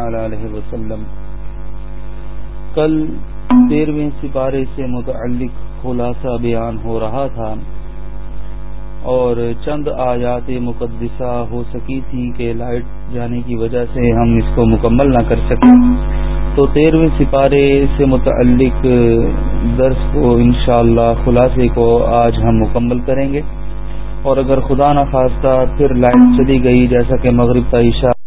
تعالی علیہ وسلم، کل تیرہویں سپارے سے متعلق خلاصہ بیان ہو رہا تھا اور چند آیات مقدسہ ہو سکی تھی کہ لائٹ جانے کی وجہ سے ہم اس کو مکمل نہ کر سکیں۔ تو تیرہویں سپارے سے متعلق درس کو انشاءاللہ اللہ خلاصے کو آج ہم مکمل کریں گے۔ اور اگر خدا نہ خواستہ پھر لائٹ چلی گئی، جیسا کہ مغرب کا عشاء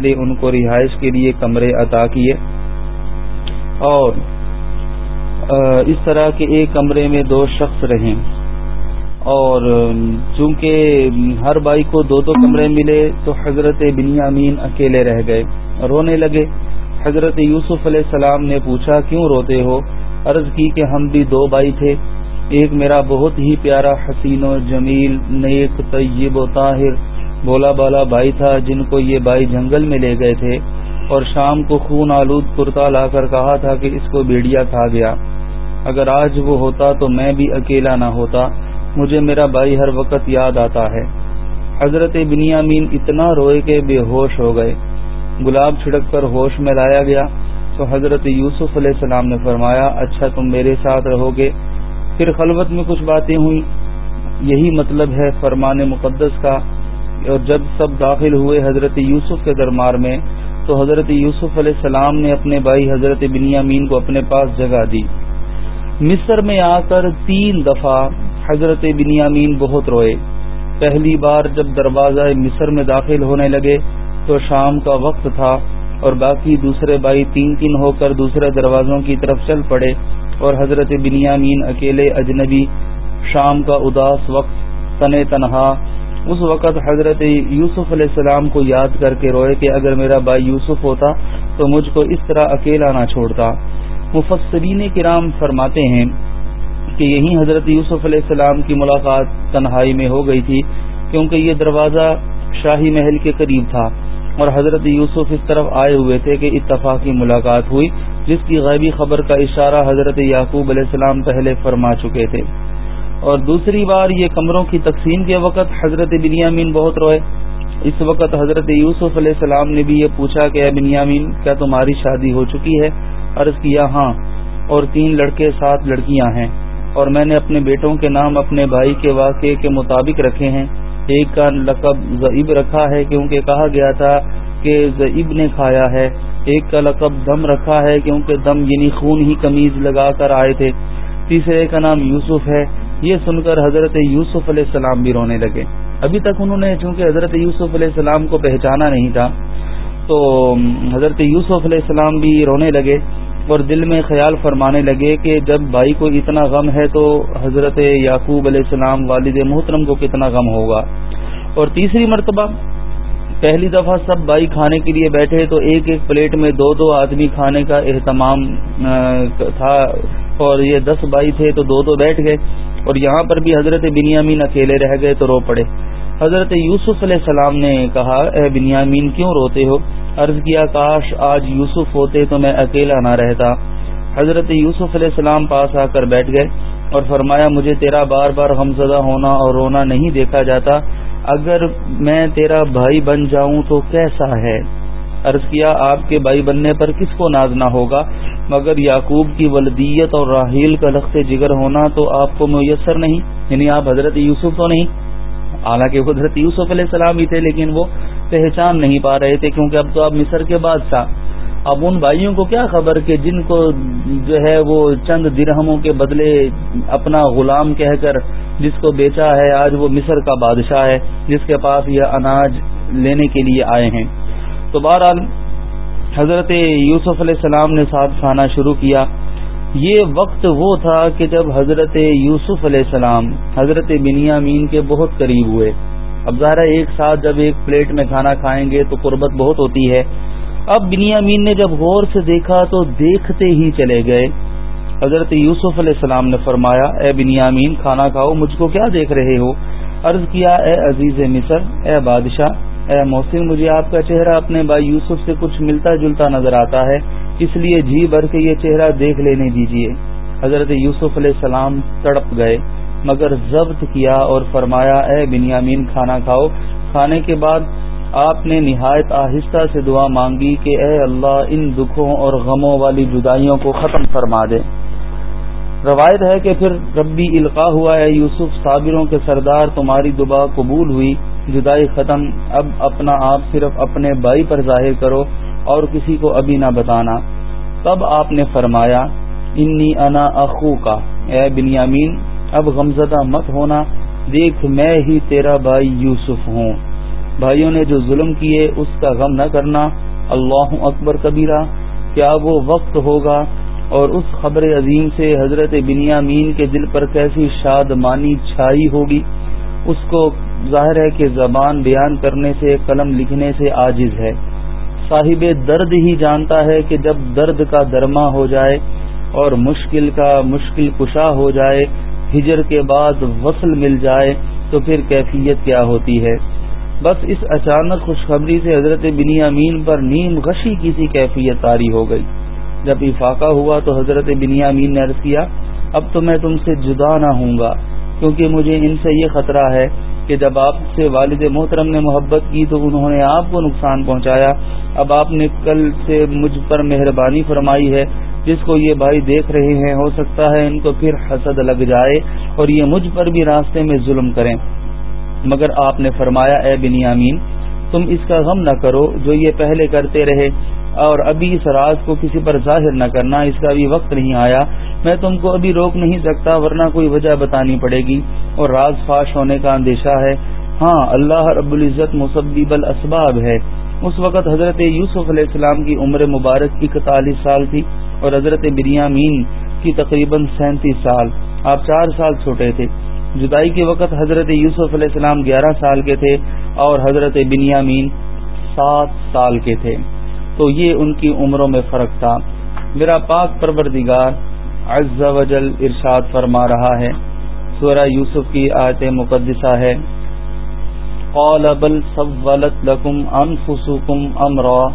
پہلے ان کو رہائش کے لیے کمرے عطا کیے۔ اور اس طرح کے ایک کمرے میں دو شخص رہیں۔ اور، چونکہ ہر بھائی کو دو دو کمرے ملے، تو حضرت بنیامین اکیلے رہ گئے۔ رونے لگے۔ حضرت یوسف علیہ السلام نے پوچھا، کیوں روتے ہو؟ عرض کی کہ ہم بھی دو بھائی تھے۔ ایک میرا بہت ہی پیارا حسین و جمیل، نیک، طیب و طاہر۔ بولا بالا بھائی تھا جن کو یہ بھائی جنگل میں لے گئے تھے اور شام کو خون آلود کرتا لا کر کہا تھا کہ اس کو بیڑیا کھا گیا۔ اگر آج وہ ہوتا تو میں بھی اکیلا نہ ہوتا۔ مجھے میرا بھائی ہر وقت یاد آتا ہے۔ حضرت بنیامین اتنا روئے کہ بے ہوش ہو گئے۔ گلاب چھڑک کر ہوش میں لایا گیا۔ تو حضرت یوسف علیہ السلام نے فرمایا اچھا تم میرے ساتھ رہو گے۔ پھر خلوت میں کچھ باتیں ہوئی یہی مطلب ہے فرمان مقدس کا۔ اور جب سب داخل ہوئے حضرت یوسف کے دربار میں، تو حضرت یوسف علیہ السلام نے اپنے بھائی حضرت بنیامین کو اپنے پاس جگہ دی۔ مصر میں آ کر تین دفعہ حضرت بنیامین بہت روئے۔ پہلی بار جب دروازہ مصر میں داخل ہونے لگے، تو شام کا وقت تھا اور باقی دوسرے بھائی تین تین ہو کر دوسرے دروازوں کی طرف چل پڑے اور حضرت بنیامین اکیلے اجنبی، شام کا اداس وقت تن تنہا اس وقت حضرت یوسف علیہ السلام کو یاد کر کے روئے کہ اگر میرا بھائی یوسف ہوتا تو مجھ کو اس طرح اکیلا نہ چھوڑتا۔ مفسرین کرام فرماتے ہیں کہ یہی حضرت یوسف علیہ السلام کی ملاقات تنہائی میں ہو گئی تھی کیونکہ یہ دروازہ شاہی محل کے قریب تھا اور حضرت یوسف اس طرف آئے ہوئے تھے کہ اتفاقی ملاقات ہوئی، جس کی غیبی خبر کا اشارہ حضرت یعقوب علیہ السلام پہلے فرما چکے تھے۔ اور دوسری بار یہ کمروں کی تقسیم کے وقت حضرت بنیامین بہت روئے۔ اس وقت حضرت یوسف علیہ السلام نے بھی یہ پوچھا کہ اے بنیامین، کیا تمہاری شادی ہو چکی ہے؟ عرض کیا ہاں اور تین لڑکے، سات لڑکیاں ہیں۔ اور میں نے اپنے بیٹوں کے نام اپنے بھائی کے واقعے کے مطابق رکھے ہیں۔ ایک کا لقب ضعیب رکھا ہے، کیونکہ کہا گیا تھا کہ ضعیب نے کھایا ہے۔ ایک کا لقب دم رکھا ہے، کیونکہ دم یعنی خون ہی کمیز لگا کر آئے تھے۔ تیسرے کا نام یوسف ہے۔ یہ سن کر حضرت یوسف علیہ السلام بھی رونے لگے۔ ابھی تک انہوں نے چونکہ حضرت یوسف علیہ السلام کو پہچانا نہیں تھا، تو حضرت یوسف علیہ السلام بھی رونے لگے اور دل میں خیال فرمانے لگے کہ جب بھائی کو اتنا غم ہے تو حضرت یعقوب علیہ السلام والد محترم کو کتنا غم ہوگا۔ اور تیسری مرتبہ پہلی دفعہ سب بھائی کھانے کے لیے بیٹھے تو ایک ایک پلیٹ میں دو دو آدمی کھانے کا اہتمام تھا اور یہ دس بھائی تھے تو دو دو بیٹھ گئے۔ اور یہاں پر بھی حضرت بنیامین اکیلے رہ گئے تو رو پڑے۔ حضرت یوسف علیہ السلام نے کہا، اے بنیامین، کیوں روتے ہو؟ عرض کیا، کاش آج یوسف ہوتے تو میں اکیلا نہ رہتا۔ حضرت یوسف علیہ السلام پاس آ کر بیٹھ گئے اور فرمایا، مجھے تیرا بار بار غمزدہ ہونا اور رونا نہیں دیکھا جاتا۔ اگر میں تیرا بھائی بن جاؤں تو کیسا ہے؟ عرض کیا آپ کے بھائی بننے پر کس کو ناز نہ ہوگا؟ مگر یعقوب کی ولدیت اور راہیل کا لخت جگر ہونا تو آپ کو میسر نہیں یعنی آپ حضرت یوسف تو نہیں۔ حالانکہ حضرت یوسف علیہ السلام ہی تھے، لیکن وہ پہچان نہیں پا رہے تھے کیونکہ اب تو آپ مصر کے بادشاہ۔ اب ان بھائیوں کو کیا خبر کہ جن کو جو ہے وہ چند درہموں کے بدلے اپنا غلام کہہ کر جس کو بیچا ہے، آج وہ مصر کا بادشاہ ہے، جس کے پاس یہ اناج لینے کے لیے آئے ہیں۔ تو بہرحال حضرت یوسف علیہ السلام نے ساتھ کھانا شروع کیا۔ یہ وقت وہ تھا کہ جب حضرت یوسف علیہ السلام، حضرت بنیامین کے بہت قریب ہوئے۔ اب ظاہر ایک ساتھ جب ایک پلیٹ میں کھانا کھائیں گے تو قربت بہت ہوتی ہے۔ اب بنیامین نے جب غور سے دیکھا تو دیکھتے ہی چلے گئے۔ حضرت یوسف علیہ السلام نے فرمایا، اے بنیامین، کھانا کھاؤ، مجھ کو کیا دیکھ رہے ہو؟ عرض کیا، اے عزیز مصر، اے بادشاہ اے محسن، مجھے آپ کا چہرہ اپنے بھائی یوسف سے کچھ ملتا جلتا نظر آتا ہے، اس لیے جی بھر کے یہ چہرہ دیکھ لینے دیجیے حضرت یوسف علیہ السلام تڑپ گئے، مگر ضبط کیا اور فرمایا، اے بنیامین، کھانا کھاؤ۔ کھانے کے بعد آپ نے نہایت آہستہ سے دعا مانگی کہ اے اللہ، ان دکھوں اور غموں والی جدائیوں کو ختم فرما دے۔ روایت ہے کہ پھر ربی القا ہوا ہے یوسف، صابروں کے سردار، تمہاری دعا قبول ہوئی۔ جدائی ختم، اب اپنا آپ صرف اپنے بھائی پر ظاہر کرو اور کسی کو ابھی نہ بتانا۔ تب آپ نے فرمایا، انی انا اخو کا اے بنیامین، اب غمزدہ مت ہونا۔ دیکھ، میں ہی تیرا بھائی یوسف ہوں۔ بھائیوں نے جو ظلم کیے، اس کا غم نہ کرنا۔ اللہ اکبر کبیرہ، کیا وہ وقت ہوگا؟ اور اس خبر عظیم سے حضرت بنیامین کے دل پر کیسی شادمانی چھائی ہوگی؟ اس کو ظاہر ہے کہ زبان بیان کرنے سے، قلم لکھنے سے عاجز ہے۔ صاحب درد ہی جانتا ہے کہ جب درد کا درما ہو جائے اور مشکل کا مشکل کشا ہو جائے، ہجر کے بعد وصل مل جائے تو پھر کیفیت کیا ہوتی ہے۔ بس اس اچانک خوشخبری سے حضرت بنیامین پر نیم غشی کسی کیفیت تاری ہو گئی۔ جب افاقہ ہوا تو حضرت بنیامین نے عرض کیا، اب تو میں تم سے جدا نہ ہوں گا۔ کیونکہ مجھے ان سے یہ خطرہ ہے کہ جب آپ سے والد محترم نے محبت کی تو انہوں نے آپ کو نقصان پہنچایا۔ اب آپ نے کل سے مجھ پر مہربانی فرمائی ہے۔ جس کو یہ بھائی دیکھ رہے ہیں، ہو سکتا ہے ان کو پھر حسد لگ جائے اور یہ مجھ پر بھی راستے میں ظلم کریں۔ مگر آپ نے فرمایا، اے بنیامین، تم اس کا غم نہ کرو جو یہ پہلے کرتے رہے۔ اور ابھی اس راز کو کسی پر ظاہر نہ کرنا، اس کا ابھی وقت نہیں آیا۔ میں تم کو ابھی روک نہیں سکتا، ورنہ کوئی وجہ بتانی پڑے گی۔ اور راز فاش ہونے کا اندیشہ ہے۔ ہاں اللہ رب العزت مصبیب الاسباب ہے۔ اس وقت حضرت یوسف علیہ السلام کی عمر مبارک اکتالیس سال تھی اور حضرت بریامین کی تقریباً سینتیس سال۔ آپ چار سال چھوٹے تھے۔ جدائی کے وقت حضرت یوسف علیہ السلام گیارہ سال کے تھے اور حضرت بنیامین سات سال کے تھے۔ تو یہ ان کی عمروں میں فرق تھا۔ میرا پاک پروردگار عز و جل ارشاد فرما رہا ہے۔ سورہ یوسف کی آیت مقدسہ ہے۔ قال بل سولت لكم انفسكم امرا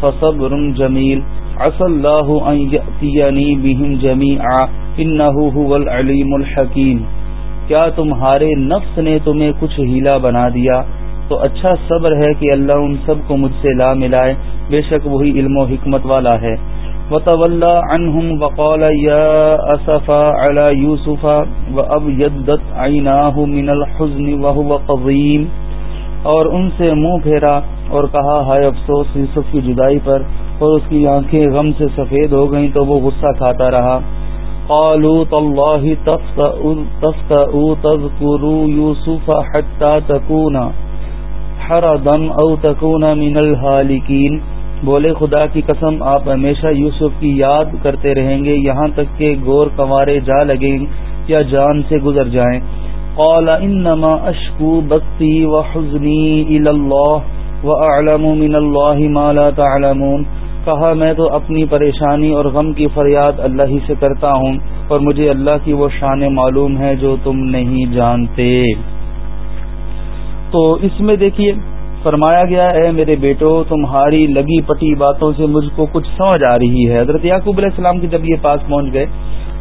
فصبر جميل عسى الله ان ياتيني بهم جميعا انه هو العليم الحكيم کیا تمہارے نفس نے تمہیں کچھ ہیلا بنا دیا؟ تو اچھا صبر ہے کہ اللہ ان سب کو مجھ سے لا ملائے۔ بے شک وہی علم و حکمت والا ہے۔ وطول عنہم وقال یا اسفا علی یوسف و اب یدت من الحزن وهو قضیم اور ان سے منہ پھیرا اور کہا، ہائے افسوس، یوسف کی جدائی پر اور اس کی آنکھیں غم سے سفید ہو گئیں تو وہ غصہ کھاتا رہا۔ قالوا تالله تفتأ تذكر يوسف حتى تكون حرضا او تكون من الهالكين بولے خدا کی قسم، آپ ہمیشہ یوسف کی یاد کرتے رہیں گے، یہاں تک کہ گور کنوارے جا لگیں یا جان سے گزر جائیں۔ قال، انما اشکو بستی و حزنی اللہ و اعلم من اللہ ما لا تعلمون۔ کہا، میں تو اپنی پریشانی اور غم کی فریاد اللہ ہی سے کرتا ہوں اور مجھے اللہ کی وہ شان معلوم ہے جو تم نہیں جانتے۔ تو اس میں دیکھیے، فرمایا گیا ہے میرے بیٹو، تمہاری لگی پٹی باتوں سے مجھ کو کچھ سمجھ آ رہی ہے۔ حضرت یعقوب علیہ السلام کے جب یہ پاس پہنچ گئے،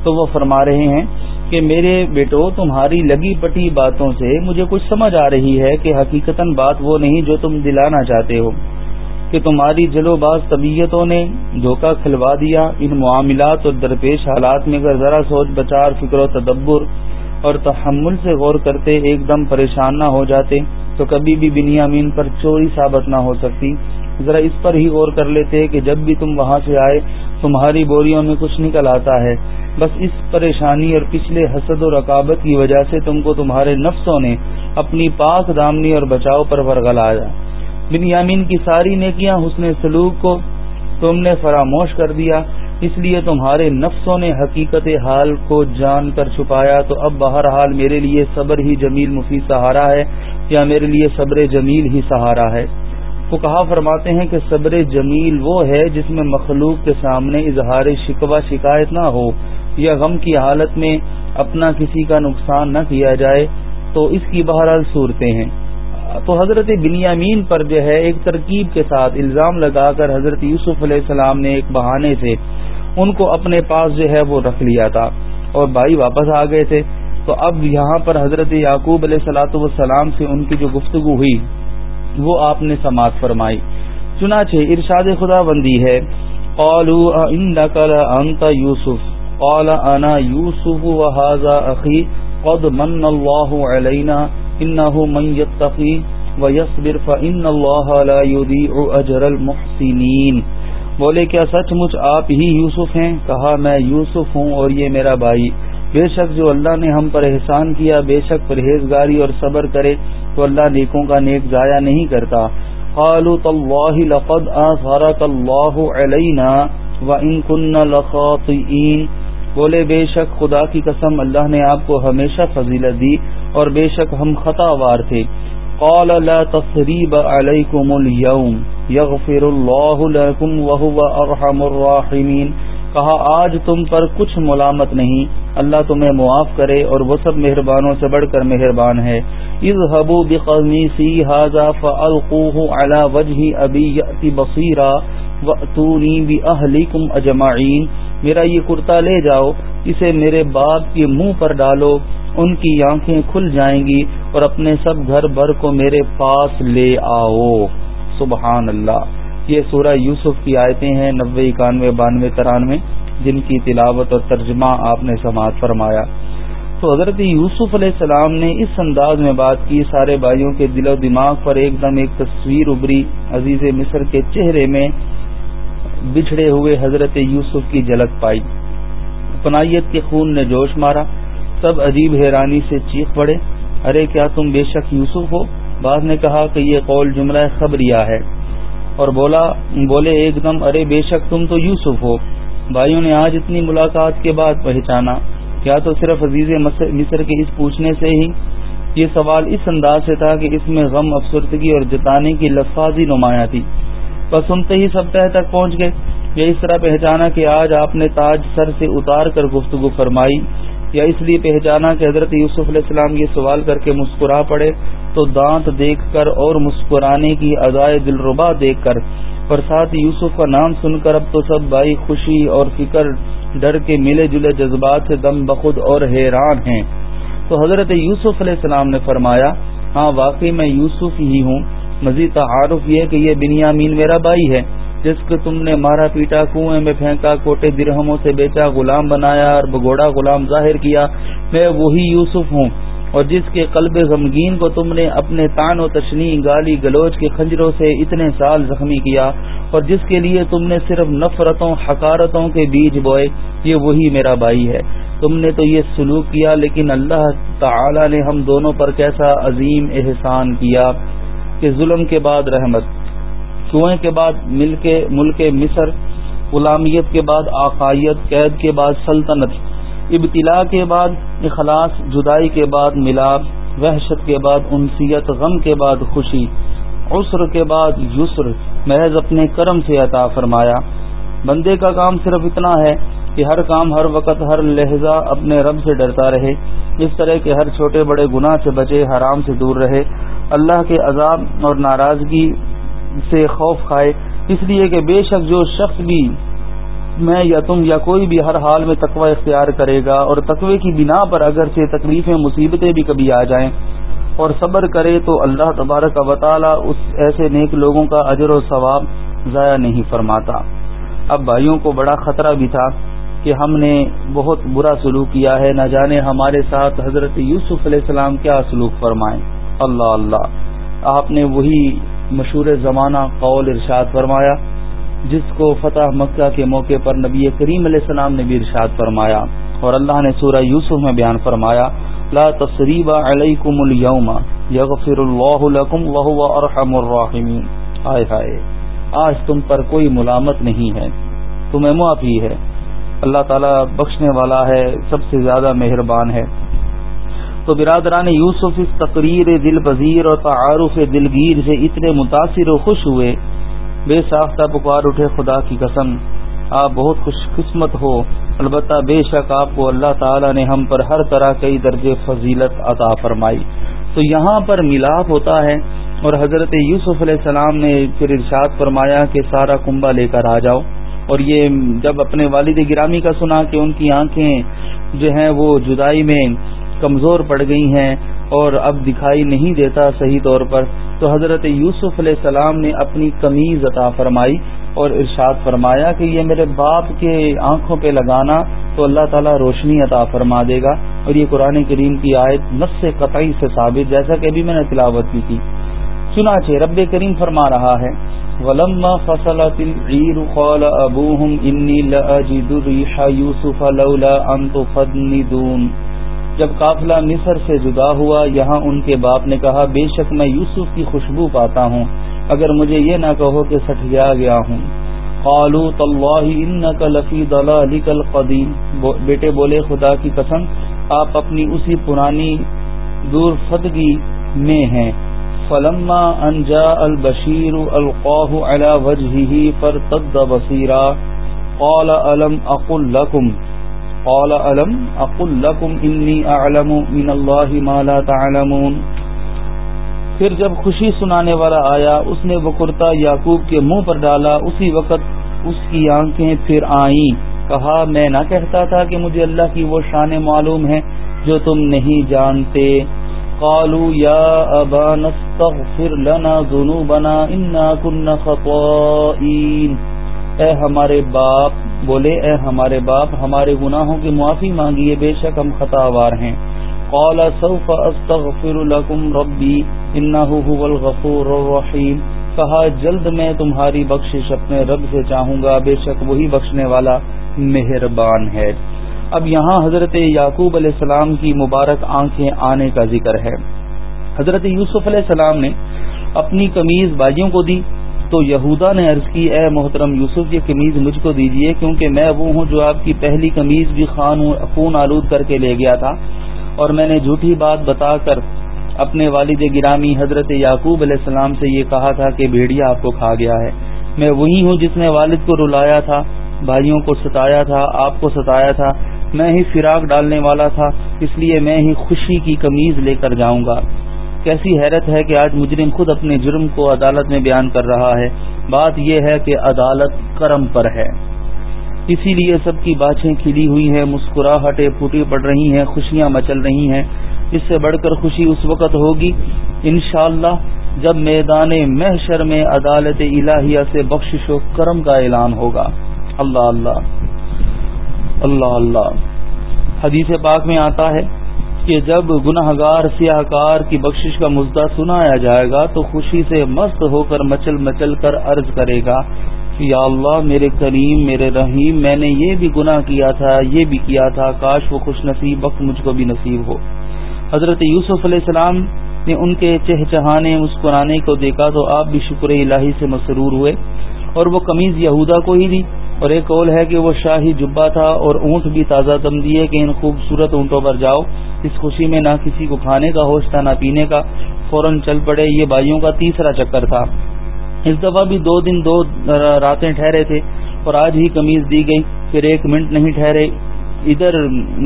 تو وہ فرما رہے ہیں کہ میرے بیٹو، تمہاری لگی پٹی باتوں سے مجھے کچھ سمجھ آ رہی ہے کہ حقیقت بات وہ نہیں جو تم دلانا چاہتے ہو، کہ تمہاری جلو باز طبیعتوں نے دھوکہ کھلوا دیا۔ ان معاملات اور درپیش حالات میں اگر ذرا سوچ بچار، فکر و تدبر اور تحمل سے غور کرتے، ایک دم پریشان نہ ہو جاتے۔ تو کبھی بھی بنیامین پر چوری ثابت نہ ہو سکتی۔ ذرا اس پر ہی غور کر لیتے کہ جب بھی تم وہاں سے آئے، تمہاری بوریوں میں کچھ نکل آتا ہے۔ بس اس پریشانی اور پچھلے حسد و رقابت کی وجہ سے تم کو تمہارے نفسوں نے اپنی پاک دامنی اور بچاؤ پر ورگلایا بنیامین کی ساری نیکیاں حسن سلوک کو تم نے فراموش کر دیا۔ اس لیے تمہارے نفسوں نے حقیقت حال کو جان کر چھپایا۔ تو اب بہرحال میرے لیے صبر ہی جمیل مفید سہارا ہے۔ یا میرے لیے صبر جمیل ہی سہارا ہے۔ وہ کہا فرماتے ہیں کہ صبر جمیل وہ ہے جس میں مخلوق کے سامنے اظہار شکوہ شکایت نہ ہو یا غم کی حالت میں اپنا کسی کا نقصان نہ کیا جائے تو اس کی بہرحال صورتیں ہیں۔ تو حضرت بنیامین پر جو ہے ایک ترکیب کے ساتھ الزام لگا کر حضرت یوسف علیہ السلام نے ایک بہانے سے ان کو اپنے پاس جو ہے وہ رکھ لیا تھا اور بھائی واپس آ گئے تھے۔ تو اب یہاں پر حضرت یعقوب علیہ سلاۃ والسلام سے ان کی جو گفتگو ہوئی، وہ آپ نے سماعت فرمائی۔ چنانچہ ارشاد خدا بندی ہے، قالوا انت یوسف؟ قال انا یوسف وهذا اخي قد من الله علينا انه من يتقي ويصبر فان الله لا يضيع اجر المحسنين بولے، کیا سچ مچ آپ ہی یوسف ہیں؟ کہا، میں یوسف ہوں اور یہ میرا بھائی۔ بے شک جو اللہ نے ہم پر احسان کیا، بے شک پرہیزگاری اور صبر کرے تو اللہ نیکوں کا نیک ضائع نہیں کرتا۔ قالوا تالله لقد آثرك الله علينا وإن كنا لخاطئين بولے، بے شک خدا کی قسم اللہ نے آپ کو ہمیشہ فضیلت دی اور بے شک ہم خطا وار تھے۔ قال لا تصریب علیکم اليوم یغفر اللہ لکم وهو ارحم الراحمین۔ کہا، آج تم پر کچھ ملامت نہیں، اللہ تمہیں معاف کرے اور وہ سب مہربانوں سے بڑھ کر مہربان ہے۔ اذهبوا بقميصي هذا فالقوه على وجه ابي ياتي بصيرا واتوني باهلكم اجمعين میرا یہ کرتا لے جاؤ، اسے میرے باپ کے منہ پر ڈالو، ان کی آنکھیں کھل جائیں گی اور اپنے سب گھر بھر کو میرے پاس لے آؤ۔ سبحان اللہ۔ یہ سورہ یوسف کی آیتیں ہیں نبے اکانوے، بانوے، ترانوے، جن کی تلاوت اور ترجمہ آپ نے سماعت فرمایا۔ تو حضرت یوسف علیہ السلام نے اس انداز میں بات کی، سارے بھائیوں کے دل و دماغ پر ایک دم ایک تصویر ابری عزیز مصر کے چہرے میں بچھڑے ہوئے حضرت یوسف کی جھلک پائی۔ پنائیت کے خون نے جوش مارا۔ سب عجیب حیرانی سے چیخ پڑے۔ ارے، کیا تم بے شک یوسف ہو؟ بعض نے کہا کہ یہ قول جملہ خبریہ ہے۔ اور بولا، بولے، ایک دم، ارے، بے شک تم تو یوسف ہو۔ بھائیوں نے آج اتنی ملاقات کے بعد پہچانا۔ کیا تو صرف عزیز مصر کے اس پوچھنے سے ہی؟ یہ سوال اس انداز سے تھا کہ اس میں غم، افسردگی اور جتانے کی لفاظی نمایاں تھی۔ بس سنتے ہی سب تہ تک پہنچ گئے یہ اس طرح پہچانا کہ آج آپ نے تاج سر سے اتار کر گفتگو فرمائی، یا اس لیے پہچانا کہ حضرت یوسف علیہ السلام یہ سوال کر کے مسکرا پڑے۔ تو دانت دیکھ کر اور مسکرانے کی ادائے دلربا دیکھ کر۔ پر ساتھ یوسف کا نام سن کر اب تو سب بھائی خوشی اور فکر ڈر کے ملے جلے جذبات سے دم بخود اور حیران ہیں۔ تو حضرت یوسف علیہ السلام نے فرمایا ہاں واقعی میں یوسف ہی ہوں۔ مزید تعارف یہ کہ یہ بنیامین میرا بھائی ہے۔ جس کو تم نے مارا پیٹا، کنویں میں پھینکا، کوٹے درہموں سے بیچا، غلام بنایا اور بگوڑا غلام ظاہر کیا، میں وہی یوسف ہوں۔ اور جس کے قلب غمگین کو تم نے اپنے تان و تشنی گالی گلوچ کے خنجروں سے اتنے سال زخمی کیا، اور جس کے لیے تم نے صرف نفرتوں حکارتوں کے بیج بوئے، یہ وہی میرا بھائی ہے۔ تم نے تو یہ سلوک کیا، لیکن اللہ تعالی نے ہم دونوں پر کیسا عظیم احسان کیا کہ ظلم کے بعد رحمت، کنویں کے بعد مل کے ملک مصر، غلامیت کے بعد آقائیت، قید کے بعد سلطنت ابتلا کے بعد، اخلاص، جدائی کے بعد ملاپ وحشت کے بعد انسیت، غم کے بعد خوشی، عسر کے بعد یسر، محض اپنے کرم سے عطا فرمایا۔ بندے کا کام صرف اتنا ہے کہ ہر کام، ہر وقت، ہر لہجہ اپنے رب سے ڈرتا رہے۔ اس طرح کے ہر چھوٹے بڑے گناہ سے بچے، حرام سے دور رہے۔ اللہ کے عذاب اور ناراضگی سے خوف کھائے۔ اس لیے کہ بے شک جو شخص بھی میں یا تم یا کوئی بھی ہر حال میں تقوی اختیار کرے گا اور تقوی کی بنا پر اگر سے تکلیفیں مصیبتیں بھی کبھی آ جائیں اور صبر کرے تو اللہ تبارک و تعالی اس ایسے نیک لوگوں کا اجر و ثواب ضائع نہیں فرماتا۔ اب بھائیوں کو بڑا خطرہ بھی تھا کہ ہم نے بہت برا سلوک کیا ہے، نہ جانے ہمارے ساتھ حضرت یوسف علیہ السلام کیا سلوک فرمائیں۔ اللہ اللہ، آپ نے وہی مشہور زمانہ قول ارشاد فرمایا۔ جس کو فتح مکہ کے موقع پر نبی کریم علیہ السلام نے بھی ارشاد فرمایا اور اللہ نے سورہ یوسف میں بیان فرمایا، لا تصریب علیکم اليوم یغفر اللہ لکم وهو ارحم الراحمین۔ آئے ہائے، آج تم پر کوئی ملامت نہیں ہے، تمہیں معافی ہے۔ اللہ تعالی بخشنے والا ہے، سب سے زیادہ مہربان ہے۔ تو برادران یوسف، اس تقریر دل پذیر اور تعارف دلگیر سے اتنے متاثر و خوش ہوئے بے ساختہ پکار اٹھے خدا کی قسم۔ آپ بہت خوش قسمت ہو۔ البتہ بے شک آپ کو اللہ تعالی نے ہم پر ہر طرح کئی درجے فضیلت عطا فرمائی۔ تو یہاں پر ملاپ ہوتا ہے اور حضرت یوسف علیہ السلام نے پھر ارشاد فرمایا کہ سارا کنبا لے کر آ جاؤ۔ اور یہ جب اپنے والد گرامی کا سنا کہ ان کی آنکھیں جو ہیں وہ جدائی میں کمزور پڑ گئی ہیں اور اب دکھائی نہیں دیتا صحیح طور پر تو حضرت یوسف علیہ السلام نے اپنی کمیز عطا فرمائی اور ارشاد فرمایا کہ یہ میرے باپ کے آنکھوں پہ لگانا تو اللہ تعالیٰ روشنی عطا فرما دے گا اور یہ قرآن کریم کی آیت نس سے قطعی سے ثابت، جیسا کہ ابھی میں نے تلاوت کی تھی۔ چنانچہ رب کریم فرما رہا ہے، ولما فصلت العير قال ابوهم اني لاجد ريح يوسف لولا ان تفندون. جب قافلہ مصر سے جدا ہوا، یہاں ان کے باپ نے کہا، بے شک میں یوسف کی خوشبو پاتا ہوں، اگر مجھے یہ نہ کہو کہ سٹھیا گیا ہوں۔ قالوا تالله انك لفي ضلالك القديم بیٹے بولے، خدا کی قسم، آپ اپنی اسی پرانی دور فدگی میں ہیں۔ فلما انجا البشیر القاه على وجهه فرتد بصيرا قال، الم اقل لكم قال الم اقل لكم اني اعلم من الله ما لا تعلمون پھر جب خوشی سنانے والا آیا، اس نے وہ کرتا یعقوب کے منہ پر ڈالا، اسی وقت اس کی آنکھیں پھر آئیں۔ کہا، میں نہ کہتا تھا کہ مجھے اللہ کی وہ شان معلوم ہے جو تم نہیں جانتے۔ قالوا، یا ابا نستغفر لنا ذنوبنا، انا كنا خطائین۔ اے ہمارے باپ بولے، اے ہمارے باپ، ہمارے گناہوں کی معافی مانگیے، بے شک ہم خطا وار ہیں. قال، سوف استغفر لكم ربي انه هو الغفور الرحيم کہا، جلد میں تمہاری بخشش اپنے رب سے چاہوں گا، بے شک وہی بخشنے والا مہربان ہے. اب یہاں حضرت یعقوب علیہ السلام کی مبارک آنکھیں آنے کا ذکر ہے۔ حضرت یوسف علیہ السلام نے اپنی کمیز بائیوں کو دی۔ تو یہودا نے عرض کی، اے محترم یوسف، یہ کمیز مجھ کو دیجیے، کیونکہ میں وہ ہوں جو آپ کی پہلی کمیز بھی خون آلود کر کے لے گیا تھا۔ اور میں نے جھوٹی بات بتا کر اپنے والد گرامی حضرت یعقوب علیہ السلام سے یہ کہا تھا کہ بھیڑیا آپ کو کھا گیا ہے۔ میں وہی ہوں جس نے والد کو رلایا تھا، بھائیوں کو ستایا تھا، آپ کو ستایا تھا۔ میں ہی فراق ڈالنے والا تھا، اس لیے میں ہی خوشی کی کمیز لے کر جاؤں گا۔ کیسی حیرت ہے کہ آج مجرم خود اپنے جرم کو عدالت میں بیان کر رہا ہے۔ بات یہ ہے کہ عدالت کرم پر ہے۔ اسی لیے سب کی باتیں کھلی ہوئی ہیں، مسکراہٹیں پھوٹی پڑ رہی ہیں، خوشیاں مچل رہی ہیں۔ اس سے بڑھ کر خوشی اس وقت ہوگی، انشاءاللہ، جب میدان محشر میں عدالت الہیہ سے بخشش و کرم کا اعلان ہوگا۔ اللہ اللہ اللہ اللہ۔ حدیث پاک میں آتا ہے کہ جب گناہ گار سیاہ کار کی بخشش کا مزدہ سنایا جائے گا تو خوشی سے مست ہو کر مچل مچل کر عرض کرے گا یا اللہ میرے کریم، میرے رحیم، میں نے یہ بھی گناہ کیا تھا، یہ بھی کیا تھا، کاش وہ خوش نصیب، وقت مجھ کو بھی نصیب ہو۔ حضرت یوسف علیہ السلام نے ان کے چہچہانے، مسکرانے کو دیکھا تو آپ بھی شکر الہی سے مسرور ہوئے اور وہ قمیض یہودا کو ہی دی۔ اور ایک قول ہے کہ وہ شاہی جبا تھا اور اونٹ بھی تازہ دم دیے کہ ان خوبصورت اونٹوں پر جاؤ۔ اس خوشی میں نہ کسی کو کھانے کا ہوش تھا نہ پینے کا۔ فوراً چل پڑے یہ بھائیوں کا تیسرا چکر تھا۔ اس دفعہ بھی دو دن دو راتیں ٹھہرے تھے اور آج ہی کمیز دی گئی پھر ایک منٹ نہیں ٹھہرے۔ ادھر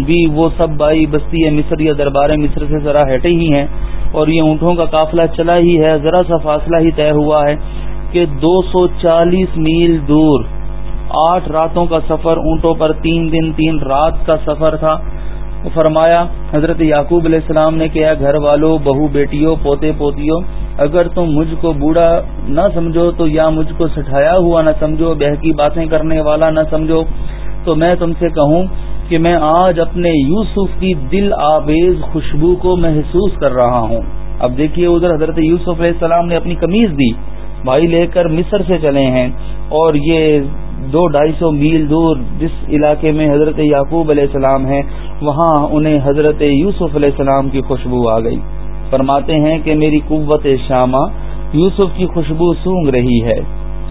بھی وہ سب بائی بستی مصر یا دربار مصر سے ذرا ہٹے ہی ہیں اور یہ اونٹوں کا قافلہ چلا ہی ہے۔ ذرا سا فاصلہ ہی طے ہوا ہے کہ دو سو چالیس میل دور آٹھ راتوں کا سفر اونٹوں پر، تین دن، تین رات کا سفر تھا۔ فرمایا، حضرت یعقوب علیہ السلام نے کیا گھر والوں بہو بیٹیوں پوتے پوتیوں اگر تم مجھ کو بوڑھا نہ سمجھو، تو یا مجھ کو سٹھایا ہوا نہ سمجھو، بہکی باتیں کرنے والا نہ سمجھو، تو میں تم سے کہوں کہ میں آج اپنے یوسف کی دل آویز خوشبو کو محسوس کر رہا ہوں۔ اب دیکھیے، ادھر حضرت یوسف علیہ السلام نے اپنی کمیز دی، بھائی لے کر مصر سے چلے ہیں اور یہ دو ڈھائی سو میل دور جس علاقے میں حضرت یعقوب علیہ السلام ہیں، وہاں انہیں حضرت یوسف علیہ السلام کی خوشبو آ گئی۔ فرماتے ہیں کہ میری قوت شامہ یوسف کی خوشبو سونگ رہی ہے۔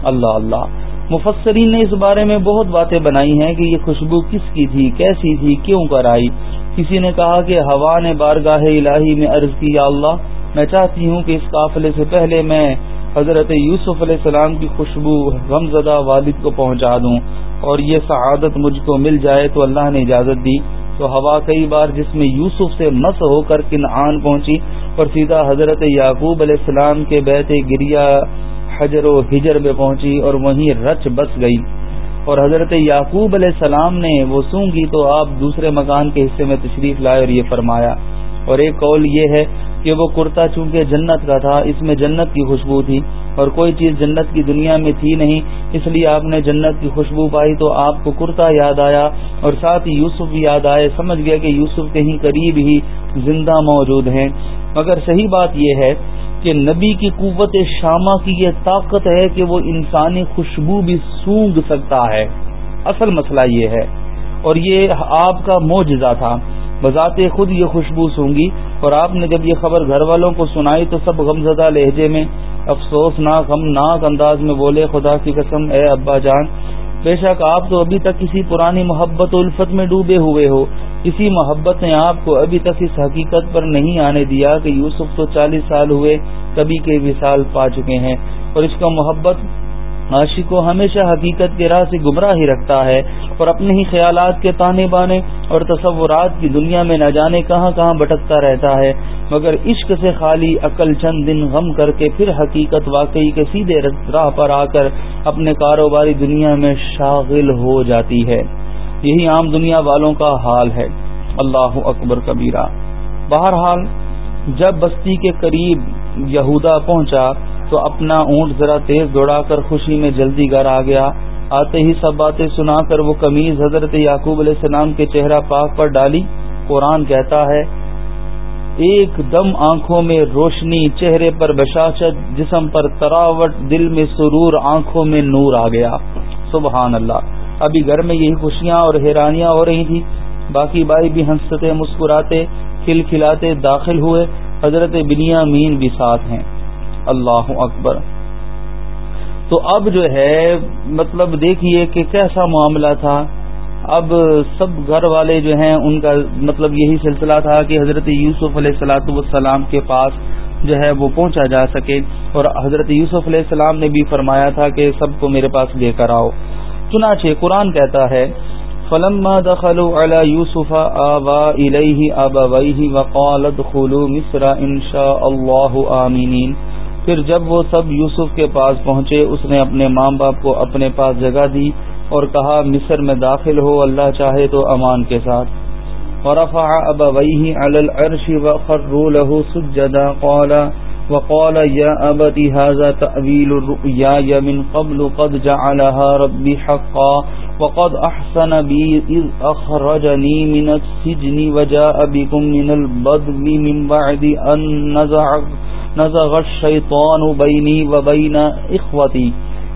اللہ اللہ۔ مفسرین نے اس بارے میں بہت باتیں بنائی ہیں کہ یہ خوشبو کس کی تھی، کیسی تھی، کیوں کر آئی۔ کسی نے کہا کہ ہوا نے بارگاہ الہی میں عرض کی، یا اللہ، میں چاہتی ہوں کہ اس قافلے سے پہلے میں حضرت یوسف علیہ السلام کی خوشبو غمزدہ والد کو پہنچا دوں اور یہ سعادت مجھ کو مل جائے تو اللہ نے اجازت دی۔ تو ہوا کئی بار جس میں یوسف سے مس ہو کر کنعان پہنچی اور سیدھا حضرت یعقوب علیہ السلام کے بیت گریا حجر و ہجر میں پہنچی اور وہیں رچ بس گئی۔ اور حضرت یعقوب علیہ السلام نے وہ سونگی تو آپ دوسرے مکان کے حصے میں تشریف لائے اور یہ فرمایا۔ اور ایک قول یہ ہے کہ وہ کرتا چونکہ جنت کا تھا، اس میں جنت کی خوشبو تھی اور کوئی چیز جنت کی دنیا میں تھی نہیں، اس لیے آپ نے جنت کی خوشبو پائی تو آپ کو کرتا یاد آیا اور ساتھ ہی یوسف یاد آئے۔ سمجھ گیا کہ یوسف کہیں قریب ہی زندہ موجود ہیں۔ مگر صحیح بات یہ ہے کہ نبی کی قوت شامہ کی یہ طاقت ہے کہ وہ انسانی خوشبو بھی سونگ سکتا ہے۔ اصل مسئلہ یہ ہے اور یہ آپ کا معجزہ تھا۔ بذات خود یہ خوشبو سونگی اور آپ نے جب یہ خبر گھر والوں کو سنائی تو سب غمزدہ لہجے میں افسوس ناک ہم ناک انداز میں بولے، خدا کی قسم، اے ابا جان، بے شک آپ تو ابھی تک کسی پرانی محبت و الفت میں ڈوبے ہوئے ہو۔ اسی محبت نے آپ کو ابھی تک اس حقیقت پر نہیں آنے دیا کہ یوسف تو چالیس سال ہوئے، کبھی کے بھی سال پا چکے ہیں۔ اور اس کا محبت عاشق کو ہمیشہ حقیقت کے راہ سے گمراہ ہی رکھتا ہے اور اپنے ہی خیالات کے تانے بانے اور تصورات کی دنیا میں نہ جانے کہاں کہاں بھٹکتا رہتا ہے۔ مگر عشق سے خالی عقل چند دن غم کر کے پھر حقیقت واقعی کے سیدھے راہ پر آ کر اپنے کاروباری دنیا میں شاغل ہو جاتی ہے۔ یہی عام دنیا والوں کا حال ہے۔ اللہ اکبر کبیرہ۔ بہرحال، جب بستی کے قریب یہودا پہنچا تو اپنا اونٹ ذرا تیز دوڑا کر خوشی میں جلدی گھر آ گیا۔ آتے ہی سب باتیں سنا کر وہ قمیض حضرت یعقوب علیہ السلام کے چہرہ پاک پر ڈالی۔ قرآن کہتا ہے، ایک دم آنکھوں میں روشنی، چہرے پر بشاشت، جسم پر تراوٹ، دل میں سرور، آنکھوں میں نور آ گیا۔ سبحان اللہ۔ ابھی گھر میں یہی خوشیاں اور حیرانیاں ہو رہی تھی باقی بھائی بھی ہنستے، مسکراتے کھل کھلاتے داخل ہوئے۔ حضرت بنیا مین بھی ساتھ ہیں۔ اللہ اکبر۔ تو اب جو ہے مطلب دیکھیے کہ کیسا معاملہ تھا۔ اب سب گھر والے جو ہیں، ان کا مطلب یہی سلسلہ تھا کہ حضرت یوسف علیہ السلاۃ والسلام کے پاس جو ہے وہ پہنچا جا سکے۔ اور حضرت یوسف علیہ السلام نے بھی فرمایا تھا کہ سب کو میرے پاس لے کر آؤ۔ چنانچہ قرآن کہتا ہے، فلما دخلوا على يوسف آوا إليه أبويه وقال ادخلوا مصر إن شاء الله آمنين۔ پھر جب وہ سب یوسف کے پاس پہنچے، اس نے اپنے ماں باپ کو اپنے پاس جگہ دی اور کہا، مصر میں داخل ہو، اللہ چاہے تو امان کے ساتھ۔ ورفع ابويه على العرش وخروا له سجدا، قال، وقال يا ابتي هذا تأويل الرؤيا من قبل قد جعلها ربي حقا، وقد احسن بي اذ اخرجني من السجن وجاء بكم من البدو من بعد ان نزع نزغ الشیطان بینی و بین اخوتی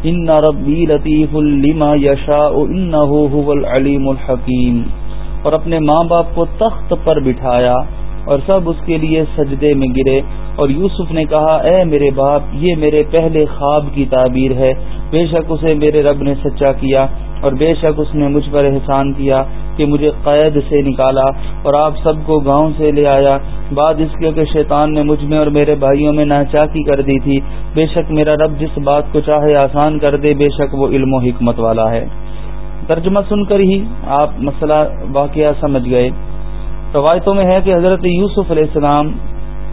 ان ربی لطیف لما یشاء انہو هو العلیم الحکیم اور اپنے ماں باپ کو تخت پر بٹھایا اور سب اس کے لیے سجدے میں گرے. اور یوسف نے کہا، اے میرے باپ، یہ میرے پہلے خواب کی تعبیر ہے. بے شک اسے میرے رب نے سچا کیا. اور بے شک اس نے مجھ پر احسان کیا کہ مجھے قید سے نکالا اور آپ سب کو گاؤں سے لے آیا۔ بعد اس کے کہ شیطان نے مجھ میں اور میرے بھائیوں میں ناچاکی کر دی تھی۔ بے شک میرا رب جس بات کو چاہے آسان کر دے، بے شک وہ علم و حکمت والا ہے۔ ترجمہ سن کر ہی آپ مسئلہ واقعہ سمجھ گئے۔ روایتوں میں ہے کہ حضرت یوسف علیہ السلام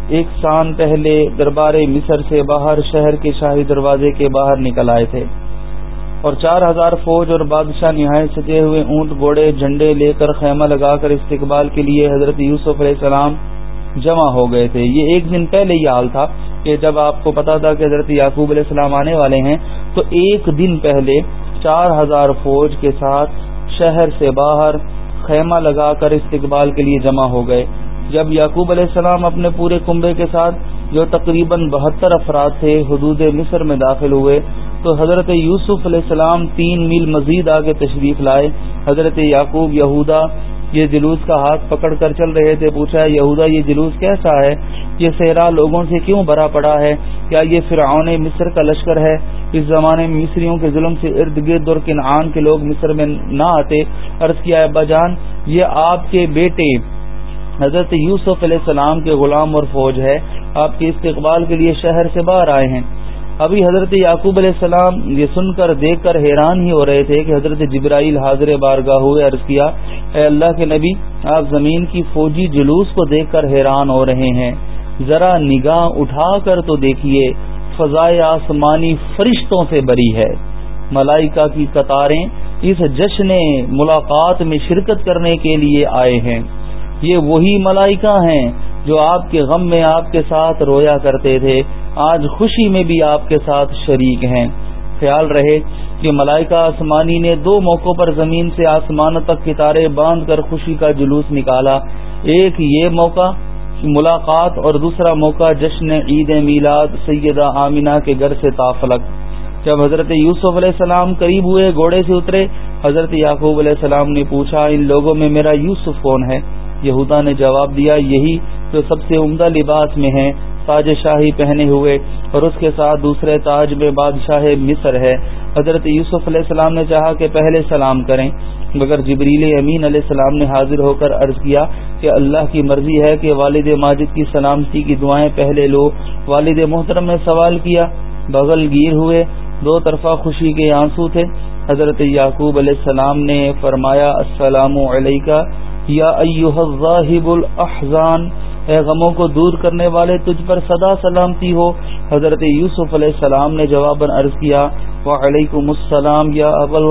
ایک سان پہلے دربار مصر سے باہر شہر کے شاہی دروازے کے باہر نکل آئے تھے۔ اور چار ہزار فوج اور بادشاہ نہایت سجے ہوئے اونٹ گوڑے جھنڈے لے کر خیمہ لگا کر استقبال کے لیے حضرت یوسف علیہ السلام جمع ہو گئے تھے۔ یہ ایک دن پہلے یہ حال تھا کہ جب آپ کو پتا تھا کہ حضرت یعقوب علیہ السلام آنے والے ہیں، تو ایک دن پہلے چار ہزار فوج کے ساتھ شہر سے باہر خیمہ لگا کر استقبال کے لیے جمع ہو گئے۔ جب یعقوب علیہ السلام اپنے پورے کنبے کے ساتھ جو تقریباً بہتر افراد تھے حدود مصر میں داخل ہوئے، تو حضرت یوسف علیہ السلام تین میل مزید آگے تشریف لائے۔ حضرت یعقوب، یہودا، یہ جلوس کا ہاتھ پکڑ کر چل رہے تھے، پوچھا، یہودا، یہ جلوس کیسا ہے؟ یہ صحرا لوگوں سے کیوں بھرا پڑا ہے؟ کیا یہ فرعون مصر کا لشکر ہے؟ اس زمانے میں مصریوں کے ظلم سے ارد گرد اور کنعان کے لوگ مصر میں نہ آتے۔ عرض کیا، ابا جان، یہ آپ کے بیٹے حضرت یوسف علیہ السلام کے غلام اور فوج ہے۔ آپ کے استقبال کے لیے شہر سے باہر آئے ہیں۔ ابھی حضرت یعقوب علیہ السلام یہ سن کر دیکھ کر حیران ہی ہو رہے تھے کہ حضرت جبرائیل حاضر بارگاہ ہوئے عرض کیا، اے اللہ کے نبی، آپ زمین کی فوجی جلوس کو دیکھ کر حیران ہو رہے ہیں۔ ذرا نگاہ اٹھا کر تو دیکھیے، فضائے آسمانی فرشتوں سے بری ہے۔ ملائکہ کی قطاریں اس جشن ملاقات میں شرکت کرنے کے لیے آئے ہیں۔ یہ وہی ملائکہ ہیں جو آپ کے غم میں آپ کے ساتھ رویا کرتے تھے۔ آج خوشی میں بھی آپ کے ساتھ شریک ہیں۔ خیال رہے کہ ملائکہ آسمانی نے دو موقعوں پر زمین سے آسمان تک کتارے باندھ کر خوشی کا جلوس نکالا۔ ایک یہ موقع ملاقات اور دوسرا موقع جشن عید میلاد سیدہ آمینہ کے گھر سے تافلق۔ جب حضرت یوسف علیہ السلام قریب ہوئے گھوڑے سے اترے، حضرت یعقوب علیہ السلام نے پوچھا، ان لوگوں میں میرا یوسف کون ہے؟ یہودا نے جواب دیا، یہی جو سب سے عمدہ لباس میں ہے، تاج شاہی پہنے ہوئے، اور اس کے ساتھ دوسرے تاج میں بادشاہ مصر ہے۔ حضرت یوسف علیہ السلام نے چاہا کہ پہلے سلام کریں، مگر جبریل امین علیہ السلام نے حاضر ہو کر عرض کیا کہ اللہ کی مرضی ہے کہ والد ماجد کی سلامتی کی دعائیں پہلے لو۔ والد محترم نے سوال کیا، بغل گیر ہوئے، دو طرفہ خوشی کے آنسو تھے۔ حضرت یعقوب علیہ السلام نے فرمایا، السلام علیکہ۔ یا ایوہ الظاہب الاحزان، اے غموں کو دور کرنے والے تجھ پر صدا سلامتی ہو۔ حضرت یوسف علیہ السلام نے جواباً عرض کیا، وعلیکم السلام یا ابل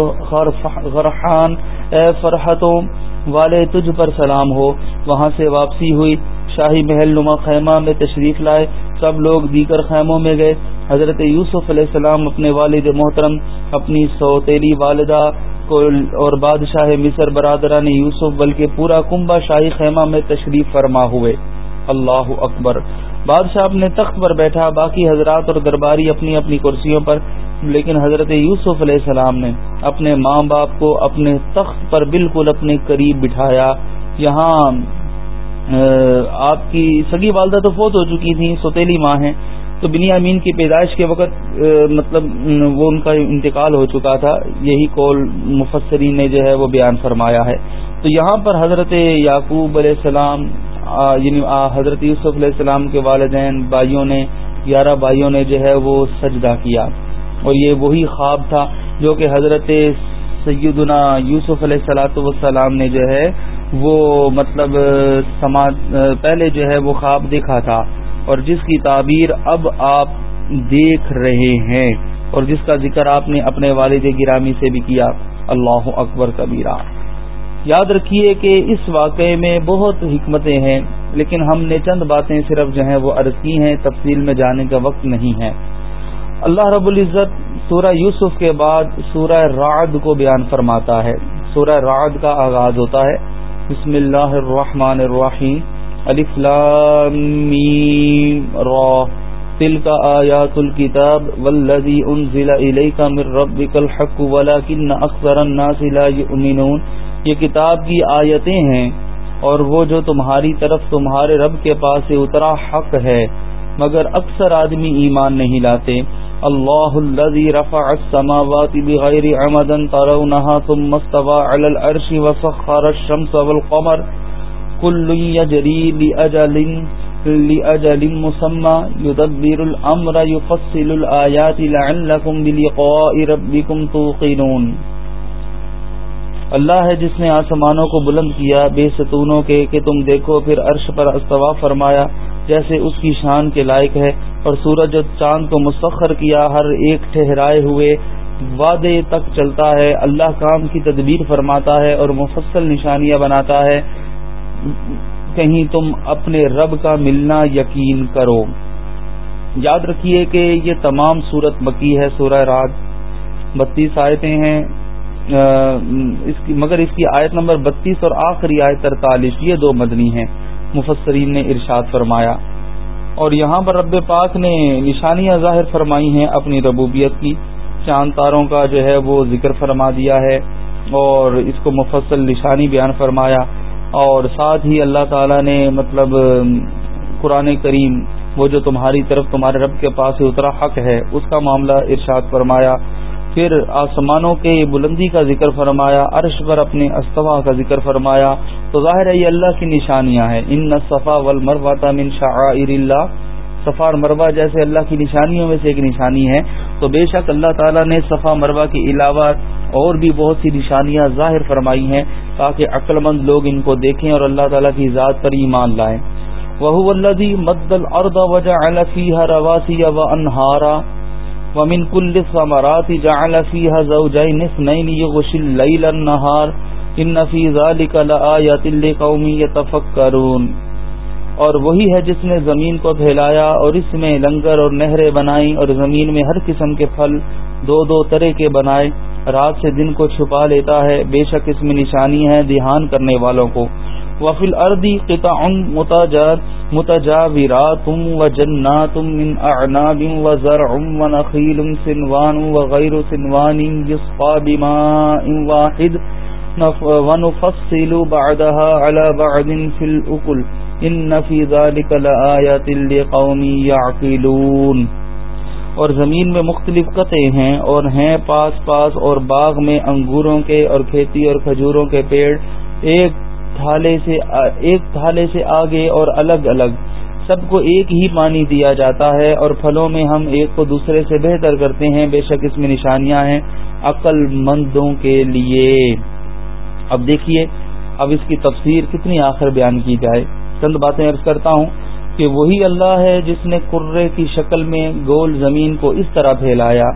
غرحان اے فرحتوں والے تجھ پر سلام ہو۔ وہاں سے واپسی ہوئی۔ شاہی محل نما خیمہ میں تشریف لائے، سب لوگ دیگر خیموں میں گئے۔ حضرت یوسف علیہ السلام اپنے والد محترم، اپنی سوتیلی والدہ کو اور بادشاہ مصر برادران یوسف بلکہ پورا کنبا شاہی خیمہ میں تشریف فرما ہوئے۔ اللہ اکبر۔ بادشاہ اپنے تخت پر بیٹھا، باقی حضرات اور درباری اپنی اپنی کرسیوں پر، لیکن حضرت یوسف علیہ السلام نے اپنے ماں باپ کو اپنے تخت پر بالکل اپنے قریب بٹھایا۔ یہاں آپ کی سگی والدہ تو فوت ہو چکی تھی سوتیلی ماں ہیں۔ تو بنی امین کی پیدائش کے وقت مطلب وہ ان کا انتقال ہو چکا تھا۔ یہی کول مفسرین نے جو ہے وہ بیان فرمایا ہے۔ تو یہاں پر حضرت یعقوب علیہ السلام یعنی حضرت یوسف علیہ السلام کے والدین، بھائیوں نے، گیارہ بھائیوں نے جو ہے وہ سجدہ کیا۔ اور یہ وہی خواب تھا جو کہ حضرت سیدنا یوسف علیہ السلاۃ والسلام نے جو ہے وہ مطلب پہلے جو ہے وہ خواب دیکھا تھا اور جس کی تعبیر اب آپ دیکھ رہے ہیں اور جس کا ذکر آپ نے اپنے والد گرامی سے بھی کیا، اللہ اکبر کبیرہ۔ یاد رکھیے کہ اس واقعے میں بہت حکمتیں ہیں، لیکن ہم نے چند باتیں صرف جو ہیں وہ عرض کی ہیں، تفصیل میں جانے کا وقت نہیں ہے۔ اللہ رب العزت سورہ یوسف کے بعد سورہ رعد کو بیان فرماتا ہے۔ سورہ رعد کا آغاز ہوتا ہے۔ بسم اللہ الرحمن الرحیم. الف لام میم را. تلك آیات الكتاب والذی انزل الیک من ربک الحق ولكن اکثر الناس لا یؤمنون. یہ کتاب کی آیتیں ہیں اور وہ جو تمہاری طرف تمہارے رب کے پاس سے اترا حق ہے، مگر اکثر آدمی ایمان نہیں لاتے۔ اللہ الذي رفع السماوات بغير عمد ترونها ثم استوى على العرش وسخر الشمس والقمر كل يجري لأجل لأجل مسمى يدبر الأمر يفصل الآيات لعلكم بلقاء ربكم توقنون۔ اللہ ہے جس نے آسمانوں کو بلند کیا، بے ستونوں کے کہ تم دیکھو پھر عرش پر استوا فرمایا، جیسے اس کی شان کے لائق ہے۔ اور سورج چاند کو مسخر کیا، ہر ایک ٹھہرائے ہوئے وعدے تک چلتا ہے۔ اللہ کام کی تدبیر فرماتا ہے اور مفصل نشانیاں بناتا ہے۔ کہیں تم اپنے رب کا ملنا یقین کرو۔ یاد رکھیے کہ یہ تمام صورت مکی ہے، سورہ رات بتیس آیتیں ہیں۔ اس کی، مگر اس کی آیت نمبر بتیس اور آخری آیت ترتالیس، یہ دو مدنی ہیں۔ مفسرین نے ارشاد فرمایا۔ اور یہاں پر رب پاک نے نشانیاں ظاہر فرمائی ہیں اپنی ربوبیت کی۔ چاند تاروں کا جو ہے وہ ذکر فرما دیا ہے اور اس کو مفصل نشانی بیان فرمایا۔ اور ساتھ ہی اللہ تعالی نے مطلب قرآن کریم، وہ جو تمہاری طرف تمہارے رب کے پاس اترا حق ہے، اس کا معاملہ ارشاد فرمایا۔ پھر آسمانوں کے بلندی کا ذکر فرمایا، عرش پر اپنے استوا کا ذکر فرمایا۔ تو ظاہر ہے یہ اللہ کی نشانیاں ہیں۔ ان صفا ولمروا من شعائر اللہ صفا اور مروا جیسے اللہ کی نشانیوں میں سے ایک نشانی ہے۔ تو بے شک اللہ تعالیٰ نے صفا مروا کے علاوہ اور بھی بہت سی نشانیاں ظاہر فرمائی ہیں تاکہ عقل مند لوگ ان کو دیکھیں اور اللہ تعالیٰ کی ذات پر ایمان لائیں۔ وہ الذي مد الارض وجعل فيها رواسي وانهارا ومن كل الثمرات جعل فيها زوجين اثنين يغشي الليل النهار. ان في ذلك لآيات لقوم يتفكرون. اور وہی ہے جس نے زمین کو پھیلایا اور اس میں لنگر اور نہریں بنائیں اور زمین میں ہر قسم کے پھل دو دو طرح کے بنائے رات سے دن کو چھپا لیتا ہے، بے شک اس میں نشانی ہے دھیان کرنے والوں کو۔ وفی الردی قطع متجاورات وجنات من اعناب وزرع ونخيل سنوان وغير سنوان يسقى بماء واحد۔ ونفصل بعدها على بعد في الأكل۔ إن في ذلك لآيات لقوم يعقلون۔ اور زمین میں مختلف قطعے ہیں اور ہیں پاس پاس اور باغ میں انگوروں کے اور کھیتی اور کھجوروں کے پیڑ، ایک تھالے سے ایک تھالے سے آگے اور الگ الگ۔ سب کو ایک ہی پانی دیا جاتا ہے اور پھلوں میں ہم ایک کو دوسرے سے بہتر کرتے ہیں۔ بے شک اس میں نشانیاں ہیں عقل مندوں کے لیے۔ اب دیکھیے، اب اس کی تفسیر کتنی آخر بیان کی جائے۔ چند باتیں عرض کرتا ہوں۔ کہ وہی اللہ ہے جس نے کرے کی شکل میں گول زمین کو اس طرح پھیلایا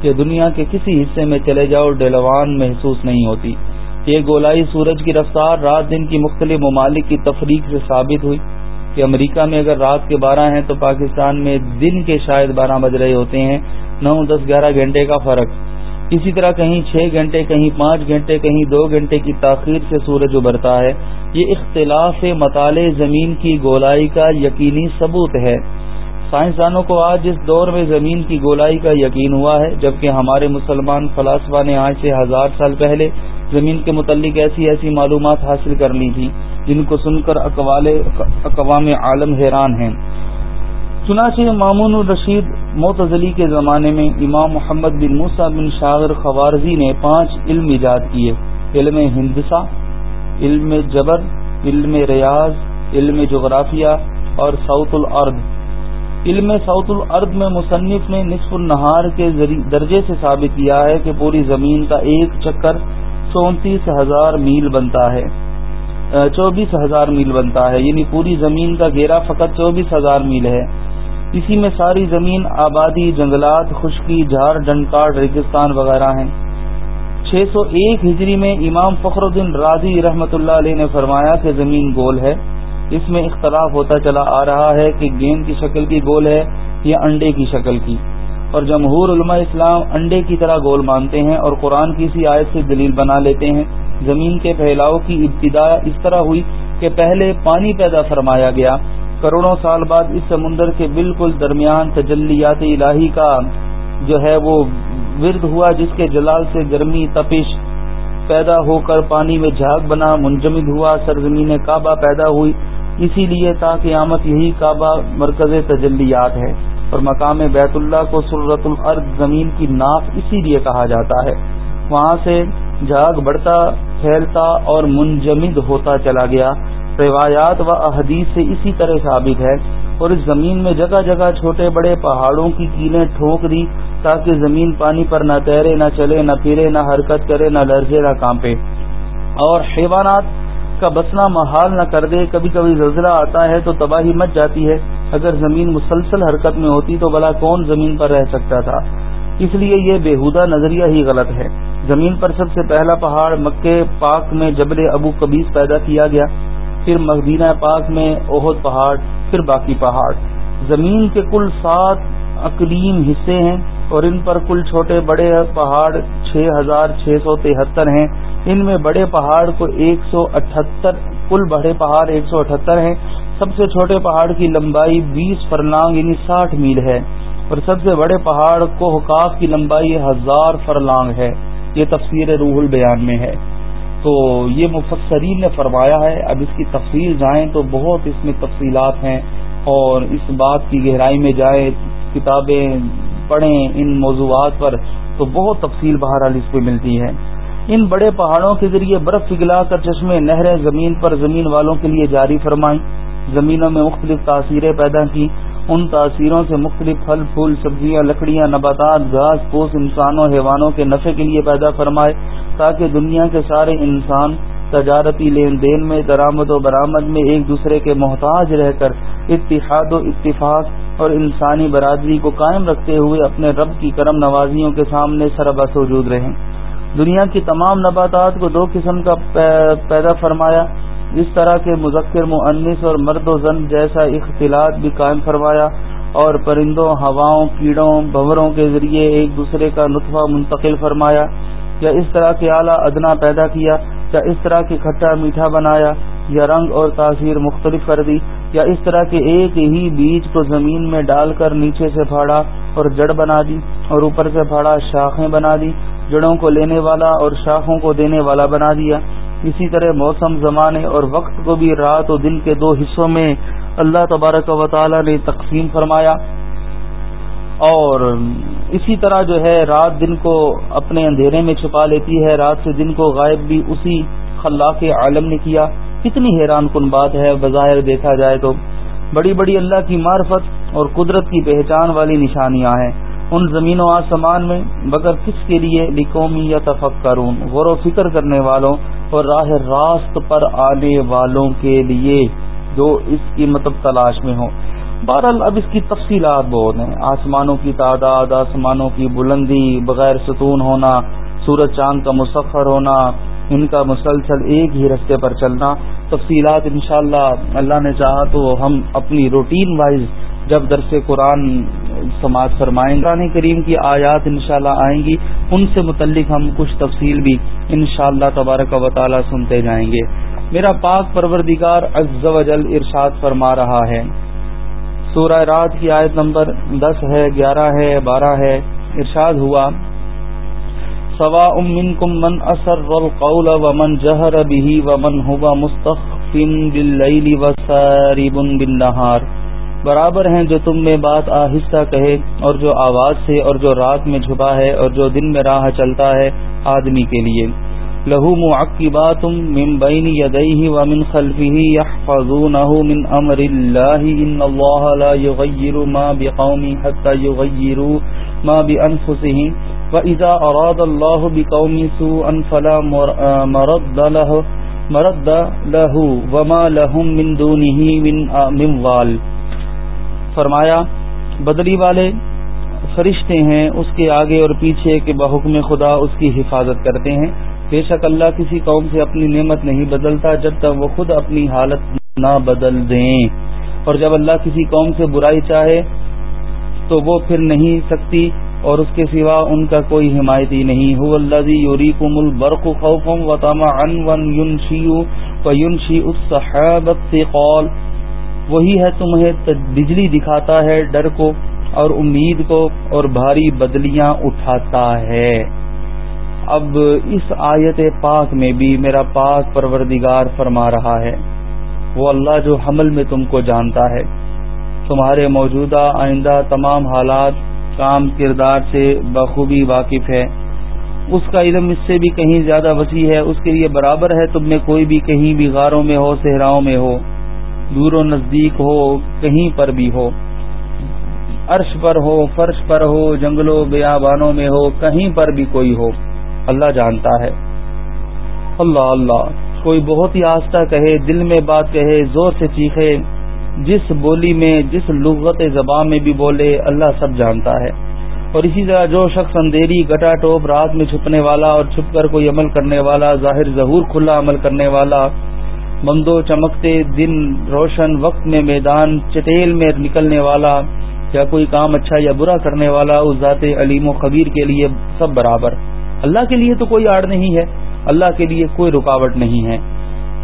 کہ دنیا کے کسی حصے میں چلے جاؤ ڈیلوان محسوس نہیں ہوتی۔ یہ گولائی سورج کی رفتار رات دن کی مختلف ممالک کی تفریق سے ثابت ہوئی کہ امریکہ میں اگر رات کے بارہ ہیں تو پاکستان میں دن کے شاید بارہ بج رہے ہوتے ہیں۔ نو دس گیارہ گھنٹے کا فرق۔ اسی طرح کہیں چھ گھنٹے، کہیں پانچ گھنٹے، کہیں دو گھنٹے کی تاخیر سے سورج ابھرتا ہے، یہ اختلاف مطالعے زمین کی گولائی کا یقینی ثبوت ہے۔ سائنسدانوں کو آج اس دور میں زمین کی گولائی کا یقین ہوا ہے، جبکہ ہمارے مسلمان فلاسفہ نے آج سے ہزار سال پہلے زمین کے متعلق ایسی ایسی معلومات حاصل کر لی تھی جن کو سن کر اقوام عالم حیران ہیں۔ چنانچہ مامون الرشید معتزلی کے زمانے میں امام محمد بن موسا بن شاغر خوارزی نے پانچ علم ایجاد کیے، علم ہندسا علم جبر، علم ریاض، علم جغرافیہ اور سعود الارض۔ علم سعود الارض میں مصنف نے نصف النہار کے درجے سے ثابت کیا ہے کہ پوری زمین کا ایک چکر چونتیس ہزار میل بنتا ہے۔ چوبیس ہزار میل بنتا ہے یعنی پوری زمین کا گھیرا فقط چوبیس ہزار میل ہے۔ اسی میں ساری زمین، آبادی، جنگلات، خشکی جھاڑ ڈنکاٹ ریگستان وغیرہ ہیں۔ چھ سو ایک ہجری میں امام فخر الدین راضی رحمت اللہ علیہ نے فرمایا کہ زمین گول ہے۔ اس میں اختلاف ہوتا چلا آ رہا ہے کہ گیند کی شکل کی گول ہے یا انڈے کی شکل کی۔ اور جمہور علماء اسلام انڈے کی طرح گول مانتے ہیں اور قرآن کی سی آیت سے دلیل بنا لیتے ہیں۔ زمین کے پھیلاؤ کی ابتدا اس طرح ہوئی کہ پہلے پانی پیدا فرمایا گیا کروڑوں سال بعد اس سمندر کے بالکل درمیان تجلیات الہی کا جو ہے وہ ورد ہوا، جس کے جلال سے گرمی، تپش پیدا ہو کر پانی میں جھاگ بنا، منجمد ہوا، سرزمین کعبہ پیدا ہوئی۔ اسی لیے تاکہ آمد یہی کعبہ مرکز تجلیات ہے۔ اور مقام بیت اللہ کو سرت الارض زمین کی ناف اسی لیے کہا جاتا ہے۔ وہاں سے جاگ بڑھتا، پھیلتا اور منجمد ہوتا چلا گیا۔ روایات و احادیث سے اسی طرح ثابت ہے اور اس زمین میں جگہ جگہ چھوٹے بڑے پہاڑوں کی کیلیں ٹھوک دی تاکہ زمین پانی پر نہ تیرے، نہ چلے، نہ پھرے، نہ حرکت کرے، نہ لرزے، نہ کانپے۔ اور حیوانات کا بسنا محال نہ کر دے، کبھی کبھی زلزلہ آتا ہے تو تباہی مچ جاتی ہے۔ اگر زمین مسلسل حرکت میں ہوتی تو بلا کون زمین پر رہ سکتا تھا؟ اس لیے یہ بےحدہ نظریہ ہی غلط ہے۔ زمین پر سب سے پہلا پہاڑ مکے پاک میں جبل ابو کبیز پیدا کیا گیا۔ پھر مدینہ پاک میں اہد پہاڑ، پھر باقی پہاڑ۔ زمین کے کل سات اقلیم حصے ہیں اور ان پر کل چھوٹے بڑے پہاڑ چھ ہزار چھ سو تہتر ہیں۔ ان میں بڑے پہاڑ کو ایک سو اٹھہتر کل بڑے پہاڑ ایک سو اٹھہتر ہیں۔ سب سے چھوٹے پہاڑ کی لمبائی بیس فرلانگ یعنی ساٹھ میل ہے۔ اور سب سے بڑے پہاڑ کو حکاف کی لمبائی ہزار فرلانگ ہے۔ یہ تفسیر روح البیان میں ہے۔ تو یہ مفسرین نے فرمایا ہے، اب اس کی تفصیل جائیں تو بہت اس میں تفصیلات ہیں اور اس بات کی گہرائی میں جائیں، کتابیں پڑھیں ان موضوعات پر تو بہت تفصیل بہرحال اس پہ ملتی ہے۔ ان بڑے پہاڑوں کے ذریعے برف پگھلا کر چشمے نہریں زمین پر زمین والوں کے لیے جاری فرمائیں۔ زمینوں میں مختلف تاثیریں پیدا کی ان تاثیروں سے مختلف پھل، پھول، سبزیاں، لکڑیاں، نباتات، گھاس پھوس انسانوں، حیوانوں کے نفع کے لیے پیدا فرمائے تاکہ دنیا کے سارے انسان تجارتی لین دین میں درامد و برآمد میں ایک دوسرے کے محتاج رہ کر اتحاد و اتفاق اور انسانی برادری کو قائم رکھتے ہوئے اپنے رب کی کرم نوازیوں کے سامنے سربس وجود رہیں۔ دنیا کی تمام نباتات کو دو قسم کا پیدا فرمایا۔ اس طرح کے مذکر معنس اور مرد و زن جیسا اختلاط بھی قائم فرمایا اور پرندوں، ہواؤں، کیڑوں بھوروں کے ذریعے ایک دوسرے کا نطفہ منتقل فرمایا، یا اس طرح کے اعلیٰ ادنا پیدا کیا، یا اس طرح کے کھٹا میٹھا بنایا، یا رنگ اور تاثیر مختلف کر دی، یا اس طرح کے ایک ہی بیج کو زمین میں ڈال کر نیچے سے پھاڑا اور جڑ بنا دی، اور اوپر سے پھاڑا شاخیں بنا دی، جڑوں کو لینے والا اور شاخوں کو دینے والا بنا دیا۔ اسی طرح موسم زمانے اور وقت کو بھی رات و دن کے دو حصوں میں اللہ تبارک و تعالی نے تقسیم فرمایا۔ اور اسی طرح جو ہے رات دن کو اپنے اندھیرے میں چھپا لیتی ہے، رات سے دن کو غائب بھی اسی خلاق عالم نے کیا۔ کتنی حیران کن بات ہے، بظاہر دیکھا جائے تو۔ بڑی بڑی اللہ کی معرفت اور قدرت کی پہچان والی نشانیاں ہیں۔ ان زمین و آسمان میں بغیر کس کے لیے لکھومی یا تفکرون، غور و فکر کرنے والوں اور راہ راست پر آنے والوں کے لیے جو اس کی مطلب تلاش میں ہوں۔ بہرحال اب اس کی تفصیلات بہت ہیں۔ آسمانوں کی تعداد، آسمانوں کی بلندی، بغیر ستون ہونا، سورج چاند کا مسفر ہونا، ان کا مسلسل ایک ہی رستے پر چلنا۔ تفصیلات انشاءاللہ اللہ نے چاہا تو ہم اپنی روٹین وائز جب درس قرآن سماج فرمائیں قرآن کریم کی آیات انشاءاللہ آئیں گی۔ ان سے متعلق ہم کچھ تفصیل بھی انشاءاللہ تبارک و تعالی سنتے جائیں گے۔ میرا پاک پروردگار عز و جل ارشاد فرما رہا ہے۔ سورہ رات کی آیت نمبر دس ہے، گیارہ ہے، بارہ ہے۔ ارشاد ہوا سوا امن کم من اثر القول ومن جہر بھی ومن ہوا مستقفن باللیل وسارب بالنہار۔ برابر ہیں جو تم میں بات آہستہ کہے اور جو آواز سے اور جو رات میں چھپا ہے اور جو دن میں راہ چلتا ہے آدمی کے لیے۔ له معقبات من بين يديه ومن خلفه يحفظونه من أمر الله إن الله لا يغير ما بقوم حتى يغيروا ما بأنفسهم وإذا أراد الله بقوم سوءا فلا مرد له مرد له وما لهم من دونه من, من وال فرمایا، بدلی والے فرشتے ہیں اس کے آگے اور پیچھے کے بحکم خدا اس کی حفاظت کرتے ہیں۔ بے شک اللہ کسی قوم سے اپنی نعمت نہیں بدلتا جب تک وہ خود اپنی حالت نہ بدل دیں۔ اور جب اللہ کسی قوم سے برائی چاہے تو وہ پھر نہیں سکتی اور اس کے سوا ان کا کوئی حمایتی نہیں۔ ہو اللہ یوری کم البرق خوفم و تما ان ون یونشی سے قول وہی ہے تمہیں بجلی دکھاتا ہے، ڈر کو اور امید کو اور بھاری بدلیاں اٹھاتا ہے۔ اب اس آیت پاک میں بھی میرا پاک پروردگار فرما رہا ہے۔ وہ اللہ جو حمل میں تم کو جانتا ہے۔ تمہارے موجودہ آئندہ تمام حالات، کام، کردار سے بخوبی واقف ہے۔ اس کا علم اس سے بھی کہیں زیادہ وسیع ہے۔ اس کے لیے برابر ہے تم میں کوئی بھی کہیں بھی غاروں میں ہو، صحراؤں میں ہو۔ دور و نزدیک ہو، کہیں پر بھی ہو۔ عرش پر ہو، فرش پر ہو، جنگلوں، بیابانوں میں ہو، کہیں پر بھی کوئی ہو۔ اللہ جانتا ہے۔ اللہ اللہ۔ کوئی بہت ہی آستہ کہے، دل میں بات کہے، زور سے چیخے جس بولی میں، جس لغت زبان میں بھی بولے، اللہ سب جانتا ہے۔ اور اسی طرح جو شخص اندھیری، گٹا ٹوپ، رات میں چھپنے والا اور چھپ کر کوئی عمل کرنے والا، ظاہر ظہور، کھلا عمل کرنے والا مندو چمکتے دن روشن وقت میں میدان چٹیل میں نکلنے والا یا کوئی کام اچھا یا برا کرنے والا اس ذات علیم و خبیر کے لیے سب برابر۔ اللہ کے لیے تو کوئی آڑ نہیں ہے، اللہ کے لیے کوئی رکاوٹ نہیں ہے۔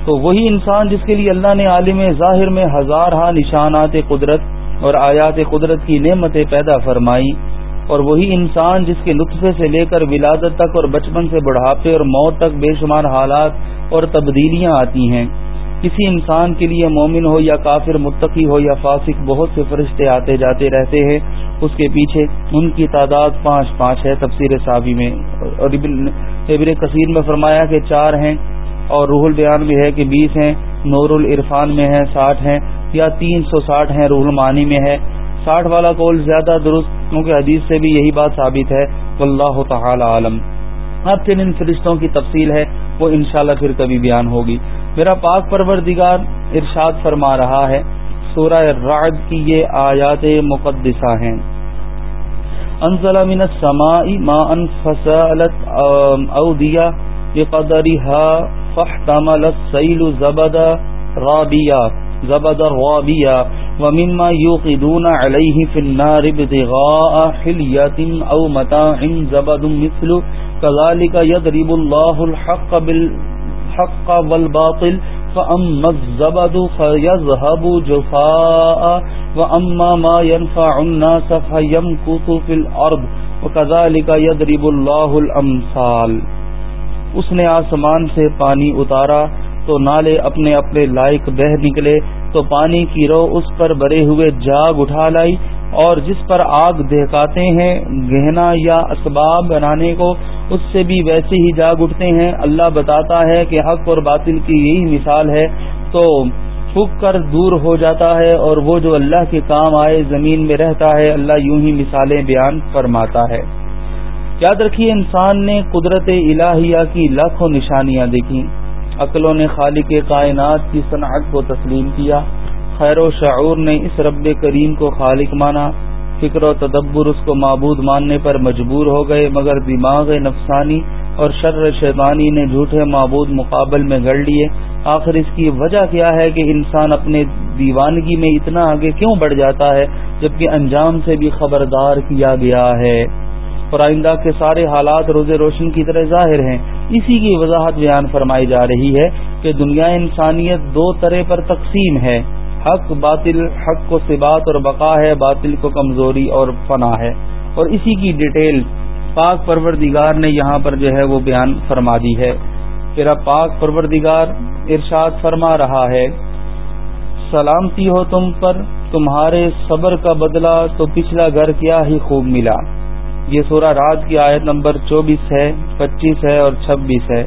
تو وہی انسان جس کے لیے اللہ نے عالم ظاہر میں ہزار ہاں نشانات قدرت اور آیات قدرت کی نعمتیں پیدا فرمائی، اور وہی انسان جس کے لطفے سے لے کر ولادت تک اور بچپن سے بڑھاپے اور موت تک بے شمار حالات اور تبدیلیاں آتی ہیں۔ کسی انسان کے لیے مومن ہو یا کافر، متقی ہو یا فاسق، بہت سے فرشتے آتے جاتے رہتے ہیں۔ اس کے پیچھے ان کی تعداد پانچ پانچ ہے۔ تفسیر صابی میں اور ابر کثیر میں فرمایا کہ چار ہیں اور روح البیان بھی ہے کہ بیس ہیں، نور العرفان میں ہے ساٹھ ہیں یا تین سو ساٹھ ہیں روح المانی میں ہے۔ ساٹھ والا قول زیادہ درست، کیونکہ حدیث سے بھی یہی بات ثابت ہے۔ واللہ تعالی عالم۔ اب پھر ان فرشتوں کی تفصیل ہے، وہ انشاءاللہ پھر کبھی بیان ہوگی۔ میرا پاک پروردگار ارشاد فرما رہا ہے، سورہ رعد کی یہ آیات مقدسہ ہیں۔ انزل من السماء ماء فسالت اودیا بقدرها فاحتمل السيل زبدا رابيا زبدا رابيا ومما يوقدون عليه في النار ابتغاء حلية أو متاع زبد مثل كذلك يضرب الله الحق بالحق والباطل، فأما الزبد فيذهب جفاء، وأما ما ينفع الناس فيمكث في الأرض، وكذلك يضرب الله الأمثال۔ اس نے آسمان سے پانی اتارا، تو نالے اپنے اپنے لائق بہ نکلے، تو پانی کی رو اس پر بڑے ہوئے جاگ اٹھا لائی، اور جس پر آگ دہکاتے ہیں، گہنا یا اسباب بنانے کو اس سے بھی ویسے ہی جاگ اٹھتے ہیں۔ اللہ بتاتا ہے کہ حق اور باطل کی یہی مثال ہے۔ تو پھک کر دور ہو جاتا ہے اور وہ جو اللہ کے کام آئے زمین میں رہتا ہے، اللہ یوں ہی مثالیں بیان فرماتا ہے۔ یاد رکھیے، انسان نے قدرت الہیہ کی لاکھوں نشانیاں دیکھی عقلوں نے خالق کائنات کی صنعت کو تسلیم کیا۔ خیر و شعور نے اس رب کریم کو خالق مانا۔ فکر و تدبر اس کو معبود ماننے پر مجبور ہو گئے، مگر دماغ نفسانی اور شر شیطانی نے جھوٹے معبود مقابل میں گڑ لیے۔ آخر اس کی وجہ کیا ہے کہ انسان اپنے دیوانگی میں اتنا آگے کیوں بڑھ جاتا ہے، جبکہ انجام سے بھی خبردار کیا گیا ہے۔ اور آئندہ کے سارے حالات روز روشن کی طرح ظاہر ہیں۔ اسی کی وضاحت بیان فرمائی جا رہی ہے کہ دنیا انسانیت دو طرح پر تقسیم ہے۔ حق باطل، حق کو سبات اور بقا ہے، باطل کو کمزوری اور فنا ہے۔ اور اسی کی ڈیٹیل پاک پروردگار نے یہاں پر جو ہے وہ بیان فرما دی ہے پھر پاک پروردگار ارشاد فرما رہا ہے، سلامتی ہو تم پر، تمہارے صبر کا بدلہ تو پچھلا گھر کیا ہی خوب ملا۔ یہ سورہ راج کی آیت نمبر چوبیس ہے، پچیس ہے اور چھبیس ہے۔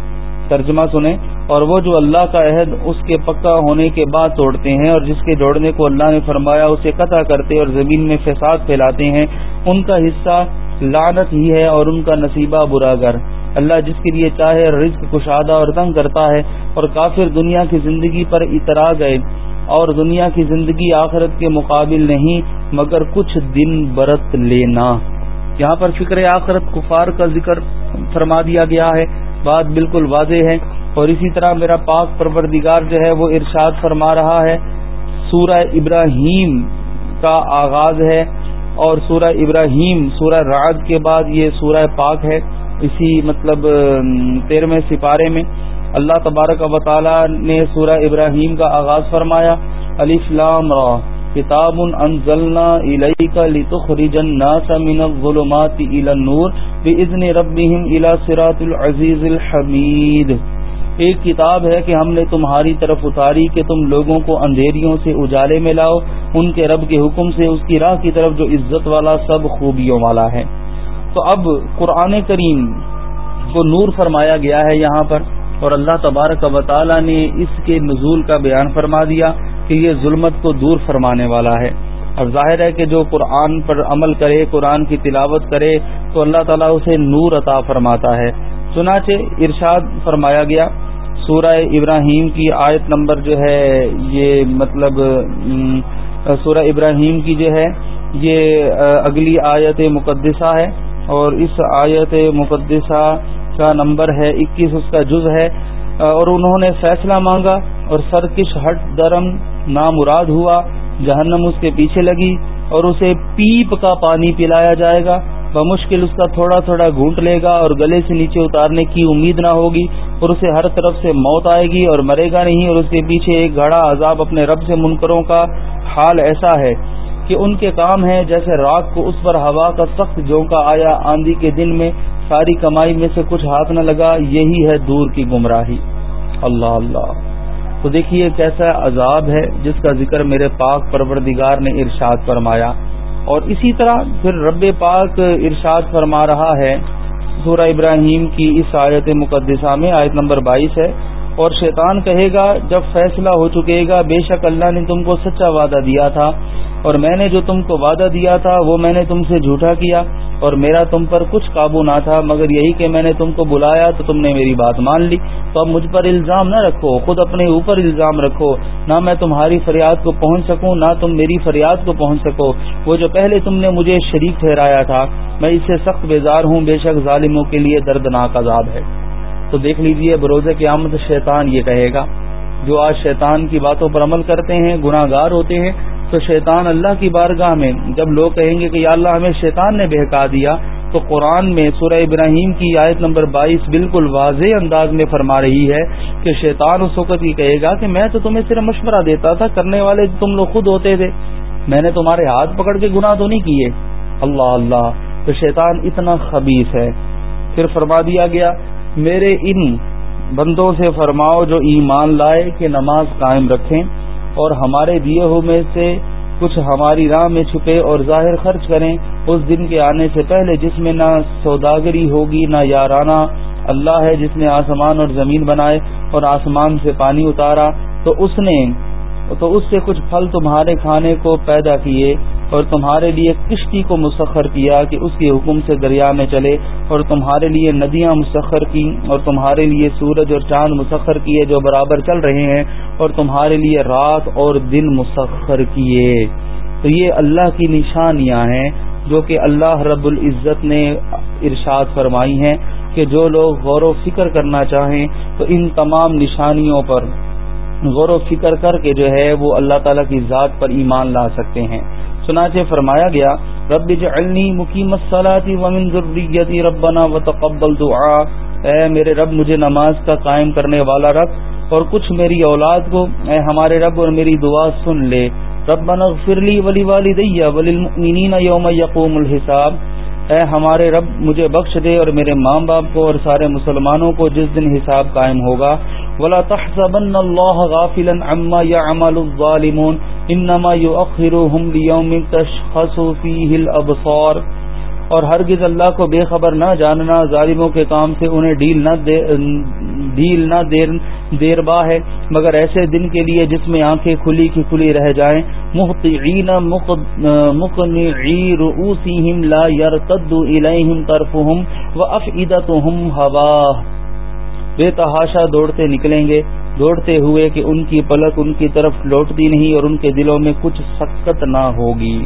ترجمہ سنیں اور وہ جو اللہ کا عہد اس کے پکا ہونے کے بعد توڑتے ہیں اور جس کے جوڑنے کو اللہ نے فرمایا اسے قطع کرتے اور زمین میں فساد پھیلاتے ہیں، ان کا حصہ لعنت ہی ہے اور ان کا نصیبہ برا گر اللہ جس کے لیے چاہے رزق، کشادہ اور تنگ کرتا ہے اور کافر دنیا کی زندگی پر اترا گئے اور دنیا کی زندگی آخرت کے مقابل نہیں، مگر کچھ دن برت لینا۔ یہاں پر فکر آخرت کفار کا ذکر فرما دیا گیا ہے۔ بات بالکل واضح ہے اور اسی طرح میرا پاک پروردگار جو ہے وہ ارشاد فرما رہا ہے، سورہ ابراہیم کا آغاز ہے اور سورہ ابراہیم، سورہ رعد کے بعد یہ سورہ پاک ہے۔ اسی مطلب تیرہویں سپارے میں اللہ تبارک و تعالی نے سورہ ابراہیم کا آغاز فرمایا علی فلام را۔ کتاب انزلنا الیک لتخرج الناس من الظلمات الى النور باذن ربهم الى صراط العزیز الحمید۔ ایک کتاب ہے کہ ہم نے تمہاری طرف اتاری کہ تم لوگوں کو اندھیریوں سے اجالے میں لاؤ، ان کے رب کے حکم سے اس کی راہ کی طرف جو عزت والا سب خوبیوں والا ہے۔ تو اب قرآن کریم کو نور فرمایا گیا ہے یہاں پر اور اللہ تبارک و تعالی نے اس کے نزول کا بیان فرما دیا۔ کہ یہ ظلمت کو دور فرمانے والا ہے۔ اب ظاہر ہے کہ جو قرآن پر عمل کرے، قرآن کی تلاوت کرے، تو اللہ تعالیٰ اسے نور عطا فرماتا ہے۔ چنانچہ ارشاد فرمایا گیا، سورہ ابراہیم کی آیت نمبر جو ہے، یہ مطلب سورہ ابراہیم کی جو ہے، یہ اگلی آیت مقدسہ ہے۔ اور اس آیت مقدسہ کا نمبر ہے، اکیس، اس کا جز ہے۔ اور انہوں نے فیصلہ مانگا اور سرکش ہٹ درم نامراد ہوا، جہنم اس کے پیچھے لگی اور اسے پیپ کا پانی پلایا جائے گا۔ بمشکل اس کا تھوڑا تھوڑا گھونٹ لے گا اور گلے سے نیچے اتارنے کی امید نہ ہوگی اور اسے ہر طرف سے موت آئے گی اور مرے گا نہیں اور اس کے پیچھے ایک گھڑا عذاب اپنے رب سے منکروں کا حال ایسا ہے کہ ان کے کام ہیں جیسے رات کو اس پر ہوا کا سخت جھونکا آیا آندھی کے دن میں ساری کمائی میں سے کچھ ہاتھ نہ لگا، یہی ہے دور کی گمراہی۔ اللہ اللہ۔ تو دیکھیے کیسا عذاب ہے جس کا ذکر میرے پاک پروردگار نے ارشاد فرمایا۔ اور اسی طرح پھر رب پاک ارشاد فرما رہا ہے، سورہ ابراہیم کی اس آیت مقدسہ میں آیت نمبر بائیس ہے۔ اور شیطان کہے گا، جب فیصلہ ہو چکے گا، بے شک اللہ نے تم کو سچا وعدہ دیا تھا۔ اور میں نے جو تم کو وعدہ دیا تھا وہ میں نے تم سے جھوٹا کیا اور میرا تم پر کچھ قابو نہ تھا، مگر یہی کہ میں نے تم کو بلایا تو تم نے میری بات مان لی۔ تو اب مجھ پر الزام نہ رکھو، خود اپنے اوپر الزام رکھو۔ نہ میں تمہاری فریاد کو پہنچ سکوں، نہ تم میری فریاد کو پہنچ سکو۔ وہ جو پہلے تم نے مجھے شریک ٹھہرایا تھا، میں اس سے سخت بیزار ہوں، بے شک ظالموں کے لیے دردناک عذاب ہے۔ تو دیکھ لیجیے بروز قیامت شیطان یہ کہے گا۔ جو آج شیطان کی باتوں پر عمل کرتے ہیں گناہ گار ہوتے ہیں تو شیطان اللہ کی بارگاہ میں جب لوگ کہیں گے کہ یا اللہ ہمیں شیطان نے بہکا دیا، تو قرآن میں سورہ ابراہیم کی آیت نمبر بائیس بالکل واضح انداز میں فرما رہی ہے کہ شیطان اس وقت یہ کہے گا کہ میں تو تمہیں صرف مشورہ دیتا تھا، کرنے والے تم لوگ خود ہوتے تھے۔ میں نے تمہارے ہاتھ پکڑ کے گناہ تو نہیں کیے۔ اللہ اللہ، تو شیطان اتنا خبیص ہے۔ پھر فرما دیا گیا، میرے ان بندوں سے فرماؤ جو ایمان لائے کہ نماز قائم رکھیں۔ اور ہمارے دیے ہو میں سے کچھ ہماری راہ میں چھپے اور ظاہر خرچ کریں، اس دن کے آنے سے پہلے جس میں نہ سوداگری ہوگی، نہ یارانہ، اللہ ہے جس نے آسمان اور زمین بنائے اور آسمان سے پانی اتارا، تو اس نے تو اس سے کچھ پھل تمہارے کھانے کو پیدا کیے۔ اور تمہارے لیے کشتی کو مسخر کیا کہ اس کے حکم سے دریا میں چلے اور تمہارے لیے ندیاں مسخر کی اور تمہارے لیے سورج اور چاند مسخر کیے جو برابر چل رہے ہیں اور تمہارے لیے رات اور دن مسخر کیے۔ تو یہ اللہ کی نشانیاں ہیں جو کہ اللہ رب العزت نے ارشاد فرمائی ہیں کہ جو لوگ غور و فکر کرنا چاہیں تو ان تمام نشانیوں پر غور و فکر کر کے جو ہے وہ اللہ تعالیٰ کی ذات پر ایمان لا سکتے ہیں۔ چنانچہ فرمایا گیا، رب جعلنی مقیم الصلاة ومن ذریتی ربنا وتقبل دعا۔ اے میرے رب، مجھے نماز کا قائم کرنے والا رب اور کچھ میری اولاد کو، اے ہمارے رب، اور میری دعا سن لے۔ ربنا اغفر لی ولی والدی وللمؤمنین یوم یقوم الحساب۔ اے ہمارے رب، مجھے بخش دے اور میرے ماں باپ کو اور سارے مسلمانوں کو جس دن حساب قائم ہوگا۔ ولا تحسبن الله غافلا عما يعمل الظالمون۔ انما يؤخرهم ليوم تشخص فيه الابصار۔ اور ہرگز اللہ کو بے خبر نہ جاننا، ظالموں کے کام سے انہیں ڈیل نہ دے ڈیل نہ دیر دیر با ہے۔ مگر ایسے دن کے لیے جس میں آنکھیں کھلی کی کھلی رہ جائیں۔ محتعین مقنعی رؤوسهم لا يرتد الیہم طرفهم وافئدتهم هوا بے تحاشا دوڑتے نکلیں گے، دوڑتے ہوئے کہ ان کی پلک ان کی طرف لوٹتی نہیں اور ان کے دلوں میں کچھ سکت نہ ہوگی۔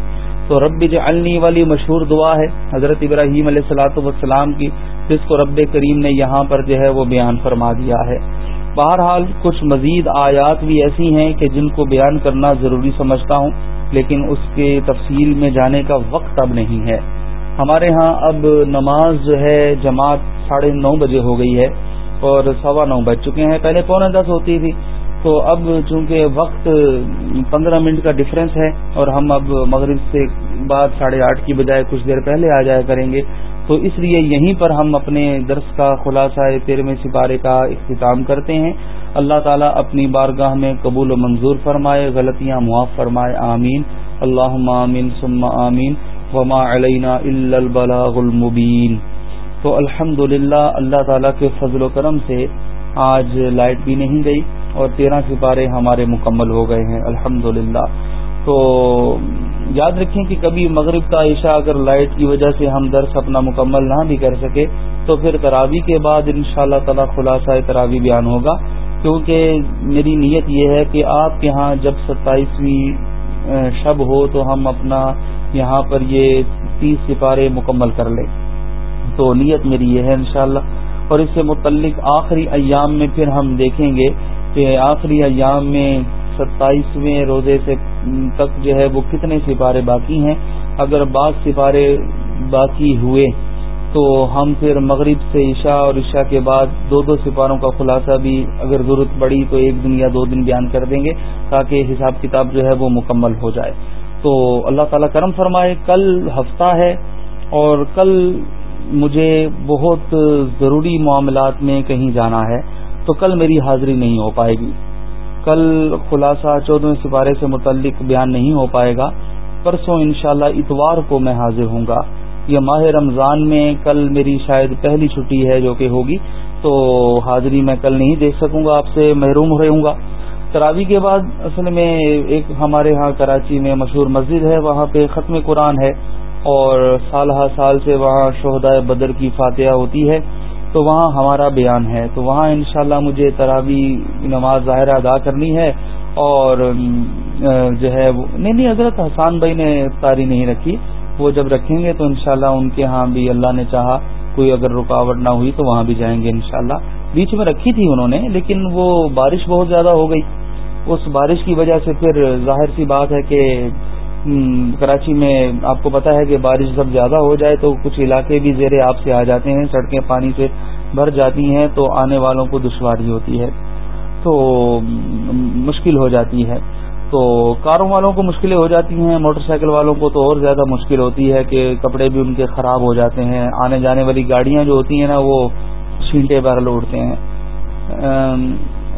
تو رب جعلنی والی مشہور دعا ہے، حضرت ابراہیم علیہ السلاۃ والسلام کی، جس کو رب کریم نے یہاں پر جو ہے وہ بیان فرما دیا ہے۔ بہرحال کچھ مزید آیات بھی ایسی ہیں کہ جن کو بیان کرنا ضروری سمجھتا ہوں، لیکن اس کے تفصیل میں جانے کا وقت اب نہیں ہے۔ ہمارے ہاں اب نماز جو ہے جماعت ساڑھے نو بجے ہو گئی ہے۔ اور سوا نو بج چکے ہیں۔ پہلے پونے دس ہوتی تھی۔ تو اب چونکہ وقت پندرہ منٹ کا ڈفرینس ہے اور ہم اب مغرب سے بعد ساڑھے آٹھ کی بجائے کچھ دیر پہلے آ جایا کریں گے۔ تو اس لیے یہیں پر ہم اپنے درس کا خلاصہ تیرہویں سپارے کا اختتام کرتے ہیں۔ اللہ تعالیٰ اپنی بارگاہ میں قبول و منظور فرمائے، غلطیاں معاف فرمائے۔ آمین۔ اللہ آمین، ثم آمین۔ وما علینا البلاغ المبین۔ تو الحمد اللہ تعالیٰ کے فضل و کرم سے آج لائٹ بھی نہیں گئی اور تیرہ سپارے ہمارے مکمل ہو گئے ہیں الحمد تو یاد رکھیں کہ کبھی مغرب کا عشاء اگر لائٹ کی وجہ سے ہم درس اپنا مکمل نہ بھی کر سکے، تو پھر تراوی کے بعد ان شاء اللہ تعالی خلاصہ تراوی بیان ہوگا۔ کیونکہ میری نیت یہ ہے کہ آپ کے ہاں جب ستائیسویں شب ہو تو ہم اپنا یہاں پر یہ تیس سپارے مکمل کر لیں۔ تو نیت میری یہ ہے انشاءاللہ۔ اور اس سے متعلق آخری ایام میں پھر ہم دیکھیں گے کہ آخری ایام میں ستائیسویں روزے سے تک جو ہے وہ کتنے سپارے باقی ہیں۔ اگر بعض سپارے باقی ہوئے تو ہم پھر مغرب سے عشاء اور عشاء کے بعد دو دو سپاروں کا خلاصہ بھی اگر ضرورت پڑی تو ایک دن یا دو دن بیان کر دیں گے تاکہ حساب کتاب جو ہے وہ مکمل ہو جائے۔ تو اللہ تعالیٰ کرم فرمائے، کل ہفتہ ہے اور کل مجھے بہت ضروری معاملات میں کہیں جانا ہے، تو کل میری حاضری نہیں ہو پائے گی۔ کل خلاصہ چودہ سپارے سے متعلق بیان نہیں ہو پائے گا۔ پرسوں انشاءاللہ اتوار کو میں حاضر ہوں گا۔ یہ ماہ رمضان میں کل میری شاید پہلی چھٹی ہے جو کہ ہوگی، تو حاضری میں کل نہیں دیکھ سکوں گا، آپ سے محروم رہوں گا۔ تراوی کے بعد اصل میں ایک ہمارے ہاں کراچی میں مشہور مسجد ہے، وہاں پہ ختم قرآن ہے۔ اور سال ہر سال سے وہاں شہدائے بدر کی فاتحہ ہوتی ہے، تو وہاں ہمارا بیان ہے۔ تو وہاں انشاءاللہ مجھے تراوی نماز ظاہرہ ادا کرنی ہے اور جو ہے نہیں نہیں، حضرت حسان بھائی نے تاری نہیں رکھی۔ وہ جب رکھیں گے تو انشاءاللہ ان کے ہاں بھی اللہ نے چاہا کوئی اگر رکاوٹ نہ ہوئی تو وہاں بھی جائیں گے انشاءاللہ۔ بیچ میں رکھی تھی انہوں نے، لیکن وہ بارش بہت زیادہ ہو گئی۔ اس بارش کی وجہ سے پھر ظاہر سی بات ہے کہ کراچی میں آپ کو پتا ہے کہ بارش جب زیادہ ہو جائے تو کچھ علاقے بھی زیر آپ سے آ جاتے ہیں، سڑکیں پانی سے بھر جاتی ہیں تو آنے والوں کو دشواری ہوتی ہے، تو مشکل ہو جاتی ہے۔ تو کاروں والوں کو مشکلیں ہو جاتی ہیں، موٹر سائیکل والوں کو تو اور زیادہ مشکل ہوتی ہے کہ کپڑے بھی ان کے خراب ہو جاتے ہیں۔ آنے جانے والی گاڑیاں جو ہوتی ہیں نا، وہ چھینٹے بہرل اڑتے ہیں۔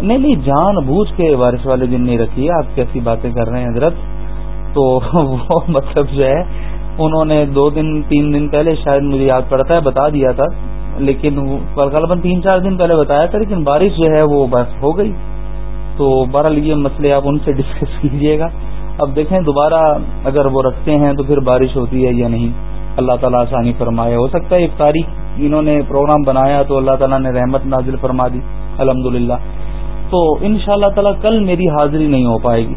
نہیں نہیں، جان بوجھ کے بارش والے دن نہیں رکھی آپ کیسی باتیں کر رہے ہیں، حضرت؟ تو وہ مطلب جو ہے، انہوں نے دو دن، تین دن پہلے شاید مجھے یاد پڑتا ہے، بتا دیا تھا۔ لیکن غالباً تین چار دن پہلے بتایا تھا، لیکن بارش جو ہے، وہ بس ہو گئی۔ تو بہرحال یہ مسئلے آپ ان سے ڈسکس کیجیے گا۔ اب دیکھیں، دوبارہ اگر وہ رکھتے ہیں تو پھر بارش ہوتی ہے یا نہیں؟ اللہ تعالیٰ آسانی فرمائے۔ ہو سکتا ہے، ایک تاریخ انہوں نے پروگرام بنایا تو اللہ تعالیٰ نے رحمت نازل فرما دی۔ الحمد تو ان شاء اللہ تعالیٰ کل میری حاضری نہیں ہو پائے گی۔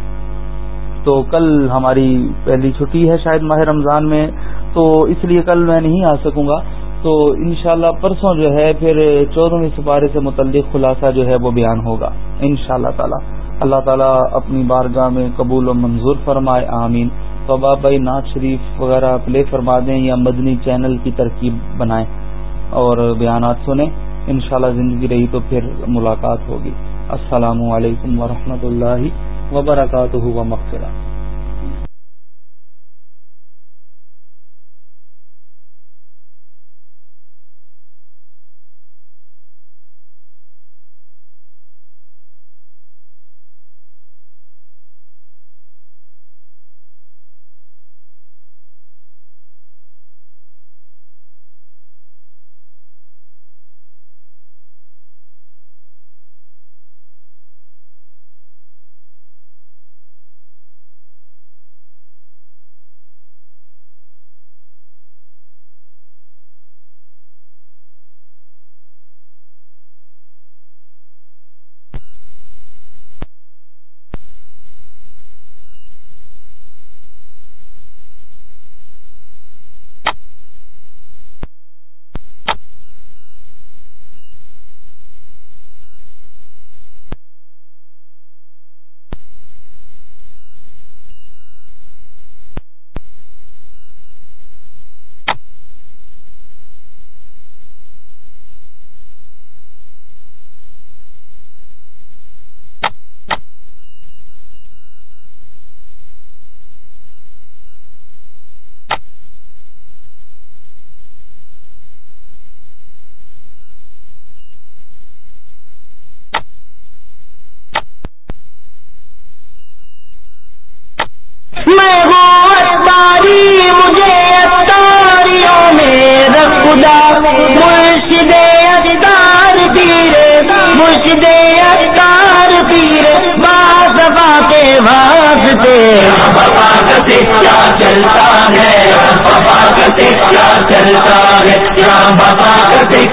تو کل ہماری پہلی چھٹی ہے شاید ماہ رمضان میں، تو اس لیے کل میں نہیں آ سکوں گا۔ تو انشاءاللہ پرسوں جو ہے، پھر چودہویں سپارے سے متعلق خلاصہ جو ہے وہ بیان ہوگا ان شاء اللہ تعالی۔ اللہ تعالیٰ اپنی بارگاہ میں قبول و منظور فرمائے، آمین۔ تو اب بھائی، نعت شریف وغیرہ پلے فرما دیں یا مدنی چینل کی ترکیب بنائیں اور بیانات سنیں۔ انشاءاللہ زندگی رہی تو پھر ملاقات ہوگی۔ السلام علیکم ورحمۃ اللہ وبرکاتہ و مغفرہ۔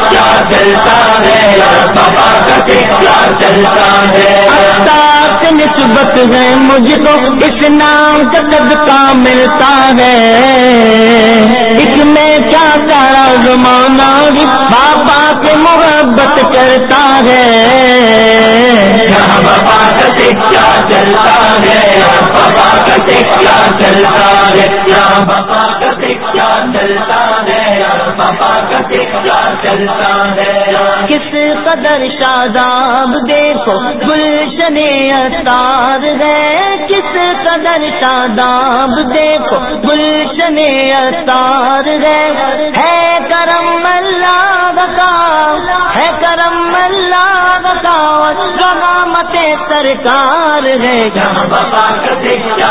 کیا چلتا ہے؟ بابا کا کیا چلتا ہے؟ سے نسبت ہے مجھ کو اس نام کا جب کا ملتا ہے۔ اس میں کیا سارا زمانہ بابا سے محبت کرتا ہے۔ کیا چلتا ہے؟ بابا کا سکیا چلتا ہے؟ بابا چلتا بابا کا سکیا چلتا ہے؟ کس قدر شاداب دیکھو، گلشن اتار ہے۔ کس قدر شاداب دیکھو، گلشن اتار ہے۔ اللہ کا دیکھا